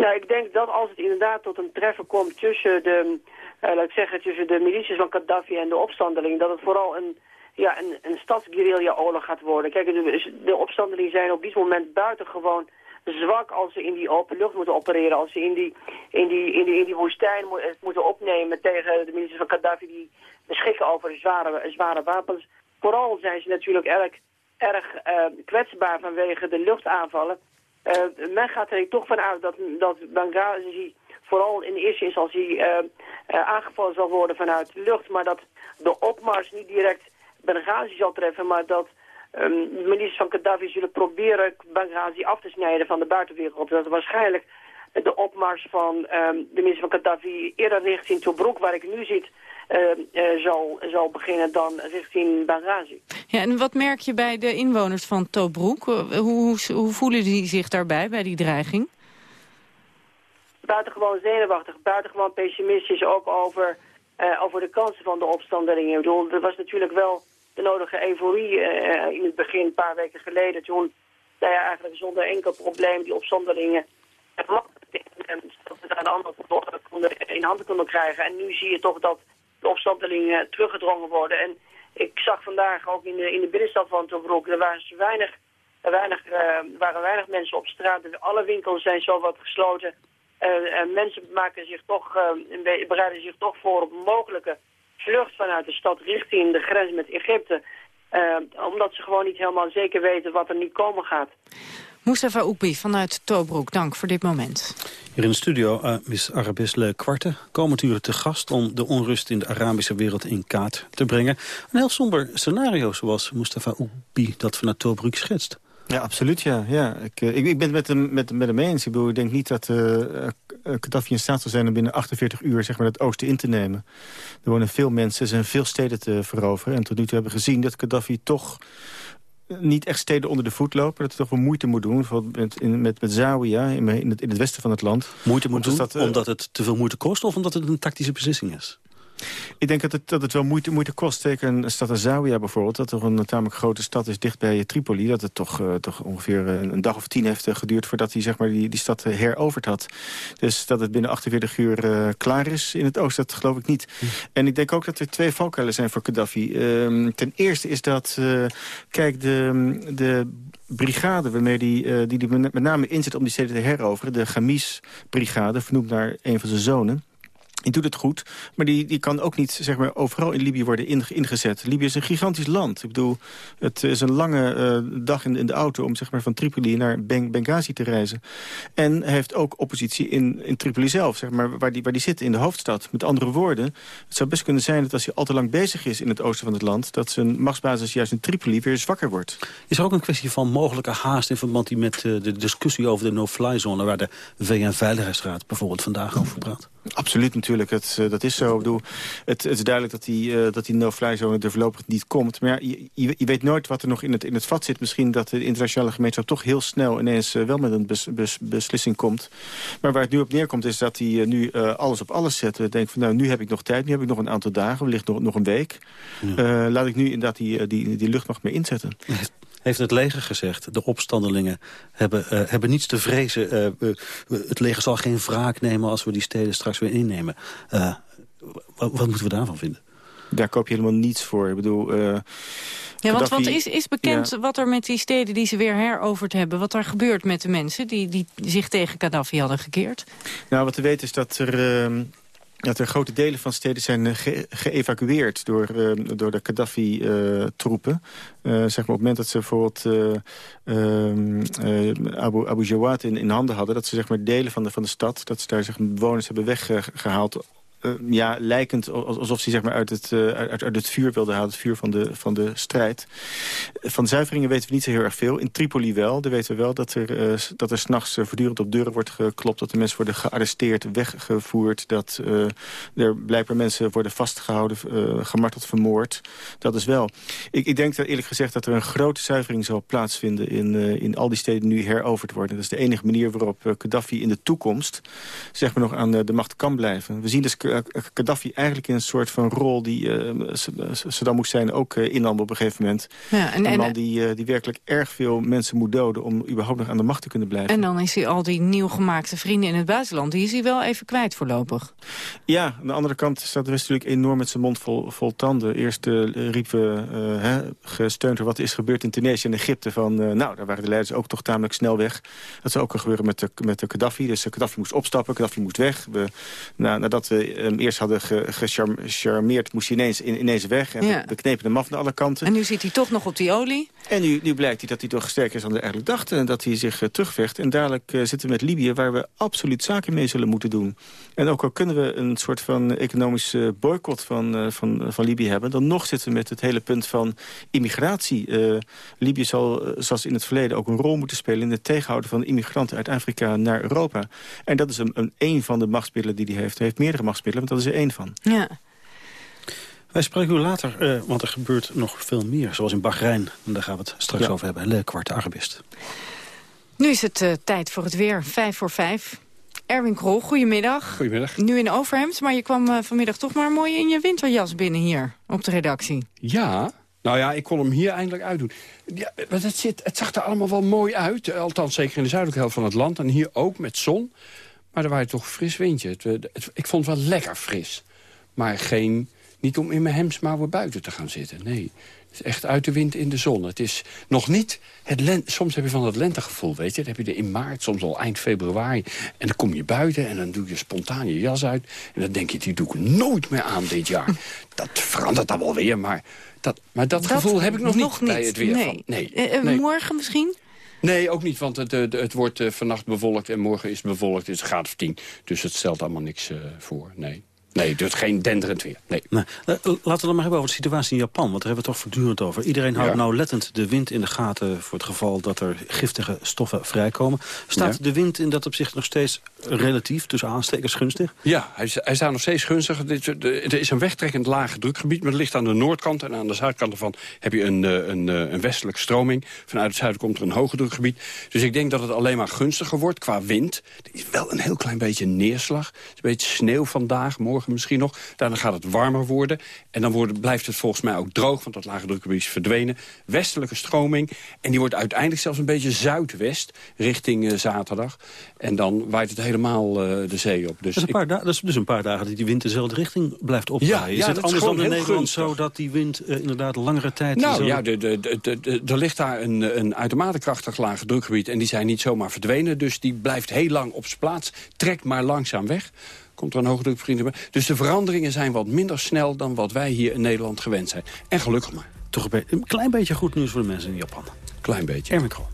S23: Nou, ik denk dat als het inderdaad tot een treffen komt tussen de, uh, laat ik zeggen, tussen de milities van Gaddafi en de opstandelingen, dat het vooral een, ja, een, een stadsguerrilla-oorlog gaat worden. Kijk, de, de opstandelingen zijn op dit moment buitengewoon zwak als ze in die open lucht moeten opereren. Als ze in die, in die, in die, in die woestijn moeten opnemen tegen de ministers van Gaddafi die beschikken over zware, zware wapens. Vooral zijn ze natuurlijk erg, erg uh, kwetsbaar vanwege de luchtaanvallen. Uh, men gaat er toch vanuit dat, dat Benghazi vooral in eerste instantie uh, aangevallen zal worden vanuit de lucht. Maar dat de opmars niet direct Benghazi zal treffen, maar dat de ministers van Gaddafi zullen proberen Benghazi af te snijden van de buitenwereld. Dat waarschijnlijk de opmars van um, de minister van Gaddafi eerder richting Tobruk, waar ik nu zit, zal, zal beginnen dan richting Benghazi.
S18: Ja, en wat merk je bij de inwoners van Tobruk? Hoe, hoe, hoe voelen die zich daarbij, bij die dreiging?
S23: Buitengewoon zenuwachtig, buitengewoon pessimistisch ook over, uh, over de kansen van de opstandelingen. Ik bedoel, er was natuurlijk wel de nodige euforie uh, in het begin, een paar weken geleden. Toen nou ja, eigenlijk zonder enkel probleem die opstandelingen en dat we daar de andere in handen konden krijgen. En nu zie je toch dat de opstandelingen teruggedrongen worden. En ik zag vandaag ook in de, in de binnenstad van Tobruk, er waren weinig, weinig, uh, waren weinig mensen op straat. Alle winkels zijn zo wat gesloten. Uh, en mensen maken zich toch, uh, bereiden zich toch voor op mogelijke vlucht vanuit de stad richting de grens met Egypte. Omdat ze gewoon niet helemaal zeker weten wat er nu komen gaat.
S18: Mustafa Oekbi vanuit Tobruk, dank voor dit moment.
S13: Hier in de studio uh, Miss Arabisle Kwarte komen natuurlijk te gast... om de onrust in de Arabische wereld in kaart te brengen. Een heel somber scenario zoals Mustafa Oekbi dat vanuit Tobruk schetst.
S24: Ja, absoluut, ja. ja. Ik, eh, ik, ik ben het met hem, met, met hem eens. Ik, bedoel, ik denk niet dat uh, Gaddafi in staat zal zijn om binnen 48 uur zeg maar, het oosten in te nemen. Er wonen veel mensen, er zijn veel steden te veroveren. En tot nu toe hebben we gezien dat Gaddafi toch niet echt steden onder de voet lopen. Dat hij toch wel moeite moet doen. Met, in, met, met Zawiya in, in, het, in het westen van het land.
S13: Moeite moet doen, dat, omdat het te veel moeite kost... of omdat het een tactische beslissing is?
S24: Ik denk dat het, dat het wel moeite, moeite kost. Zeker een stad als Zawiya bijvoorbeeld. Dat toch een tamelijk grote stad is dicht bij Tripoli. Dat het toch, uh, toch ongeveer een, een, dag of tien heeft uh, geduurd... voordat hij zeg maar, die, die stad heroverd had. Dus dat het binnen 48 uur klaar is in het oosten, dat geloof ik niet. Hm. En ik denk ook dat er twee valkuilen zijn voor Gaddafi. Ehm, ten eerste is dat, kijk, de, de brigade waarmee die, die, die met name inzet om die steden te heroveren... de Gamis-brigade, vernoemd naar een van zijn zonen... Die doet het goed, maar die, die kan ook niet zeg maar, overal in Libië worden ingezet. Libië is een gigantisch land. Ik bedoel, het is een lange uh, dag in, in, de auto om zeg maar, van Tripoli naar Beng Benghazi te reizen. En hij heeft ook oppositie in, in Tripoli zelf, zeg maar, waar, die, waar die zit, in de hoofdstad. Met andere woorden, het zou best kunnen zijn dat als hij al te lang bezig is in het oosten van het land... dat zijn machtsbasis juist in Tripoli weer zwakker wordt.
S13: Is er ook een kwestie van mogelijke haast in verband met uh, de discussie over de no-fly-zone... waar de VN-veiligheidsraad bijvoorbeeld vandaag over praat?
S24: Absoluut natuurlijk, het, uh, dat is zo. Ik bedoel, het, het, is duidelijk dat die, uh, dat die no-fly zone er voorlopig niet komt. Maar ja, je, je, weet nooit wat er nog in het, in het vat zit. Misschien dat de internationale gemeenschap toch heel snel ineens uh, wel met een bes, bes, beslissing komt. Maar waar het nu op neerkomt is dat hij nu alles op alles zet. Denkt van nou, nu heb ik nog tijd, nu heb ik nog een aantal dagen, wellicht nog, nog een week. Ja. laat ik nu inderdaad die, die, die luchtmacht meer inzetten
S13: heeft het leger gezegd. De opstandelingen hebben, uh, hebben niets te vrezen. Uh, het leger zal geen wraak nemen als we die steden straks weer innemen. Uh, wat, wat, moeten we daarvan vinden?
S24: Daar koop je helemaal niets voor. Ik bedoel...
S18: Ja, want, want is, is bekend ja. wat er met die steden die ze weer heroverd hebben... wat er gebeurt met de mensen die, die zich tegen Gaddafi hadden gekeerd?
S24: Nou, wat we weten is dat er... Uh, dat er grote delen van steden zijn eh, ge geëvacueerd door, uh, door de Gaddafi-troepen. Uh, zeg maar op het moment dat ze bijvoorbeeld uh, Abu, Abu Jawad in, in handen hadden... dat ze zeg maar, delen van de, van de stad, dat ze daar zeg, bewoners hebben weggehaald ja, lijkend alsof ze zeg maar, uit, het, uh, uit, uit, het vuur wilden halen. Het vuur van de, van de strijd. Van zuiveringen weten we niet zo heel erg veel. In Tripoli wel. Daar weten we wel dat er, uh, dat er s'nachts voortdurend op deuren wordt geklopt. Dat de mensen worden gearresteerd, weggevoerd. Dat er blijkbaar mensen worden vastgehouden, gemarteld, vermoord. Dat is wel. Ik, ik denk dat eerlijk gezegd dat er een grote zuivering zal plaatsvinden... in, in al die steden nu heroverd worden. Dat is de enige manier waarop Gaddafi in de toekomst... zeg maar nog aan de macht kan blijven. We zien dus Gaddafi eigenlijk in een soort van rol die uh, Saddam Hussein ook uh, innam op een gegeven moment. Ja, en, een man die, die werkelijk erg veel mensen moet doden om überhaupt nog aan de macht te kunnen blijven.
S18: En dan is hij al die nieuw gemaakte vrienden in het buitenland, die is hij wel even kwijt voorlopig.
S24: Ja, aan de andere kant staat de West natuurlijk enorm met zijn mond vol, vol tanden. Eerst riepen we, hè, gesteund door wat is gebeurd in Tunesië en Egypte van, nou, daar waren de leiders ook toch tamelijk snel weg. Dat zou ook gebeuren met de, met de Gaddafi. Dus Gaddafi moest opstappen, Gaddafi moest weg. We, nou, nadat we hem eerst hadden gecharmeerd, moest hij ineens, ineens weg. En ja. we knepen hem af naar alle kanten.
S18: En nu zit hij toch nog op die olie?
S24: En nu, nu blijkt hij dat hij toch sterker is dan we eigenlijk dachten. En dat hij zich uh, terugvecht. En dadelijk uh, zitten we met Libië, waar we absoluut zaken mee zullen moeten doen. En ook al kunnen we een soort van economische boycott van, uh, van, van Libië hebben... dan nog zitten we met het hele punt van immigratie. Libië zal, zoals in het verleden, ook een rol moeten spelen... in het tegenhouden van immigranten uit Afrika naar Europa. En dat is een, een, een van de machtsmiddelen die hij heeft. Hij heeft meerdere machtsmiddelen want dat is er één van.
S18: Ja.
S13: Wij spreken u later, uh, want er gebeurt nog veel meer. Zoals in Bahrein, en daar gaan we het straks over hebben. Le Kwart Arabist.
S18: Nu is het uh, tijd voor het weer, vijf voor vijf. Erwin Krol, goedemiddag.
S25: Goedemiddag.
S18: Nu in Overhemd, maar je kwam uh, vanmiddag toch maar mooi in je winterjas binnen hier op de redactie.
S25: Ja, nou ja, ik kon hem hier eindelijk uitdoen. Ja, het, zit, het zag er allemaal wel mooi uit. Althans, zeker in de zuidelijke helft van het land. En hier ook met zon. Maar er waren toch fris windje. Het, het, ik vond het wel lekker fris. Maar geen, niet om in mijn hemsmouwen buiten te gaan zitten. Nee, het is echt uit de wind in de zon. Het is nog niet het lente. Soms heb je van dat lentegevoel, weet je. Dat heb je er in maart, soms al eind februari. En dan kom je buiten en dan doe je spontaan je jas uit. En dan denk je, die doe ik nooit meer aan dit jaar. dat verandert dan wel weer, maar... Dat, maar dat, gevoel heb ik nog, nog niet, bij het weer.
S18: Nee.
S25: Van, nee.
S18: Uh, uh,
S25: nee.
S18: Morgen misschien?
S25: Nee, ook niet, want het, het, het wordt uh, vannacht bevolkt en morgen is bevolkt. Het is een graad of tien, dus het stelt allemaal niks uh, voor, nee. Nee, dus geen denderend weer. Nee.
S13: nee. Uh, laten we dan maar hebben over de situatie in Japan. Want daar hebben we het toch voortdurend over. Iedereen houdt ja. nauwlettend de wind in de gaten... voor het geval dat er giftige stoffen vrijkomen. Staat ja. de wind in dat opzicht nog steeds relatief, tussen aanstekers, gunstig?
S25: Ja, hij, hij staat nog steeds gunstig. Er is een wegtrekkend lage drukgebied... maar het ligt aan de noordkant en aan de zuidkant ervan... heb je een, een, een westelijke stroming. Vanuit het zuiden komt er een hoger drukgebied. Dus ik denk dat het alleen maar gunstiger wordt qua wind. Er is wel een heel klein beetje neerslag. Het is een beetje sneeuw vandaag, morgen misschien nog. Daarna gaat het warmer worden. En dan wordt, blijft het volgens mij ook droog, want dat lage drukgebied is verdwenen. Westelijke stroming. En die wordt uiteindelijk zelfs een beetje zuidwest, richting uh, zaterdag. En dan waait het helemaal uh, de zee op. Dus
S13: dat, is een paar dat is dus een paar dagen dat die wind dezelfde richting blijft opdraaien. Ja,
S25: ja,
S13: is het
S25: dat
S13: anders
S25: is
S13: dan in Nederland
S25: gunstig.
S13: zo dat die wind uh, inderdaad langere tijd...
S25: Nou
S13: zo...
S25: ja, de, de, de, de, er ligt daar een, een uitermate krachtig lage drukgebied... en die zijn niet zomaar verdwenen, dus die blijft heel lang op zijn plaats. Trekt maar langzaam weg komt er een hoogdrukvrienden bij. Dus de veranderingen zijn wat minder snel dan wat wij hier in Nederland gewend zijn. En gelukkig maar.
S13: Toch een, een klein beetje goed nieuws voor de mensen in Japan.
S25: Klein beetje.
S13: Erwin Krol.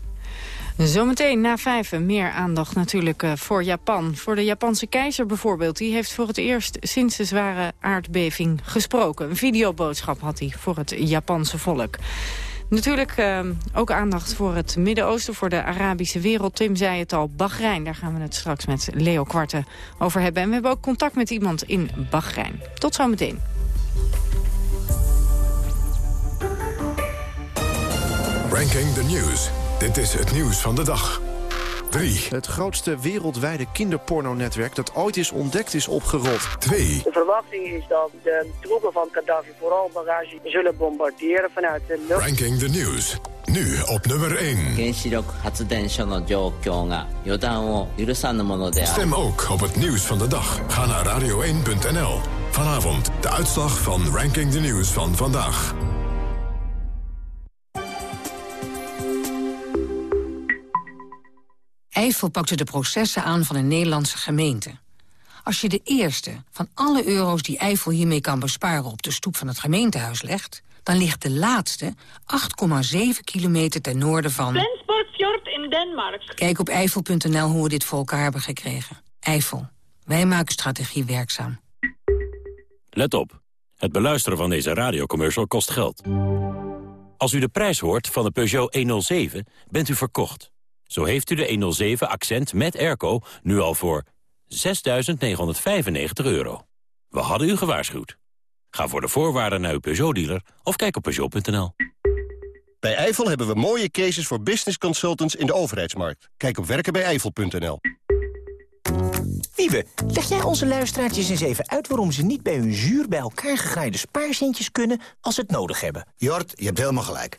S18: Zometeen na vijven meer aandacht natuurlijk uh, voor Japan. Voor de Japanse keizer bijvoorbeeld. Die heeft voor het eerst sinds de zware aardbeving gesproken. Een videoboodschap had hij voor het Japanse volk. Natuurlijk uh, ook aandacht voor het Midden-Oosten, voor de Arabische wereld. Tim zei het al, Bahrein, daar gaan we het straks met Leo Kwarte over hebben. En we hebben ook contact met iemand in Bahrein. Tot zometeen.
S7: Ranking the News. Dit is het nieuws van de dag. 3.
S26: Het grootste wereldwijde kinderpornonetwerk dat ooit is ontdekt is opgerold.
S7: 2.
S23: De verwachting is dat de troepen van Gaddafi vooral bagage zullen bombarderen vanuit de lucht.
S7: Ranking the News. Nu op nummer 1. Stem ook op het nieuws van de dag. Ga naar radio1.nl. Vanavond de uitslag van Ranking the News van vandaag.
S27: Eiffel pakte de processen aan van een Nederlandse gemeente.
S28: Als je de eerste van alle euro's die Eiffel hiermee kan besparen... op de stoep van het gemeentehuis legt... dan ligt de laatste 8,7 kilometer ten noorden van...
S29: Flensburg in Denemarken.
S28: Kijk op eiffel.nl hoe we dit voor elkaar hebben gekregen. Eiffel. Wij maken strategie werkzaam.
S27: Let op. Het beluisteren van deze radiocommercial kost geld. Als u de prijs hoort van de Peugeot 107, bent u verkocht. Zo heeft u de 107 Accent met airco nu al voor 6.995 euro. We hadden u gewaarschuwd. Ga voor de voorwaarden naar uw Peugeot-dealer of kijk op Peugeot.nl.
S30: Bij Eifel hebben we mooie cases voor business consultants in de overheidsmarkt. Kijk op werkenbijeifel.nl.
S31: Wiebe, leg jij onze luisteraartjes eens even uit... waarom ze niet bij hun zuur bij elkaar gegraaide spaarcentjes kunnen... als ze het nodig hebben?
S32: Jort, je hebt helemaal gelijk.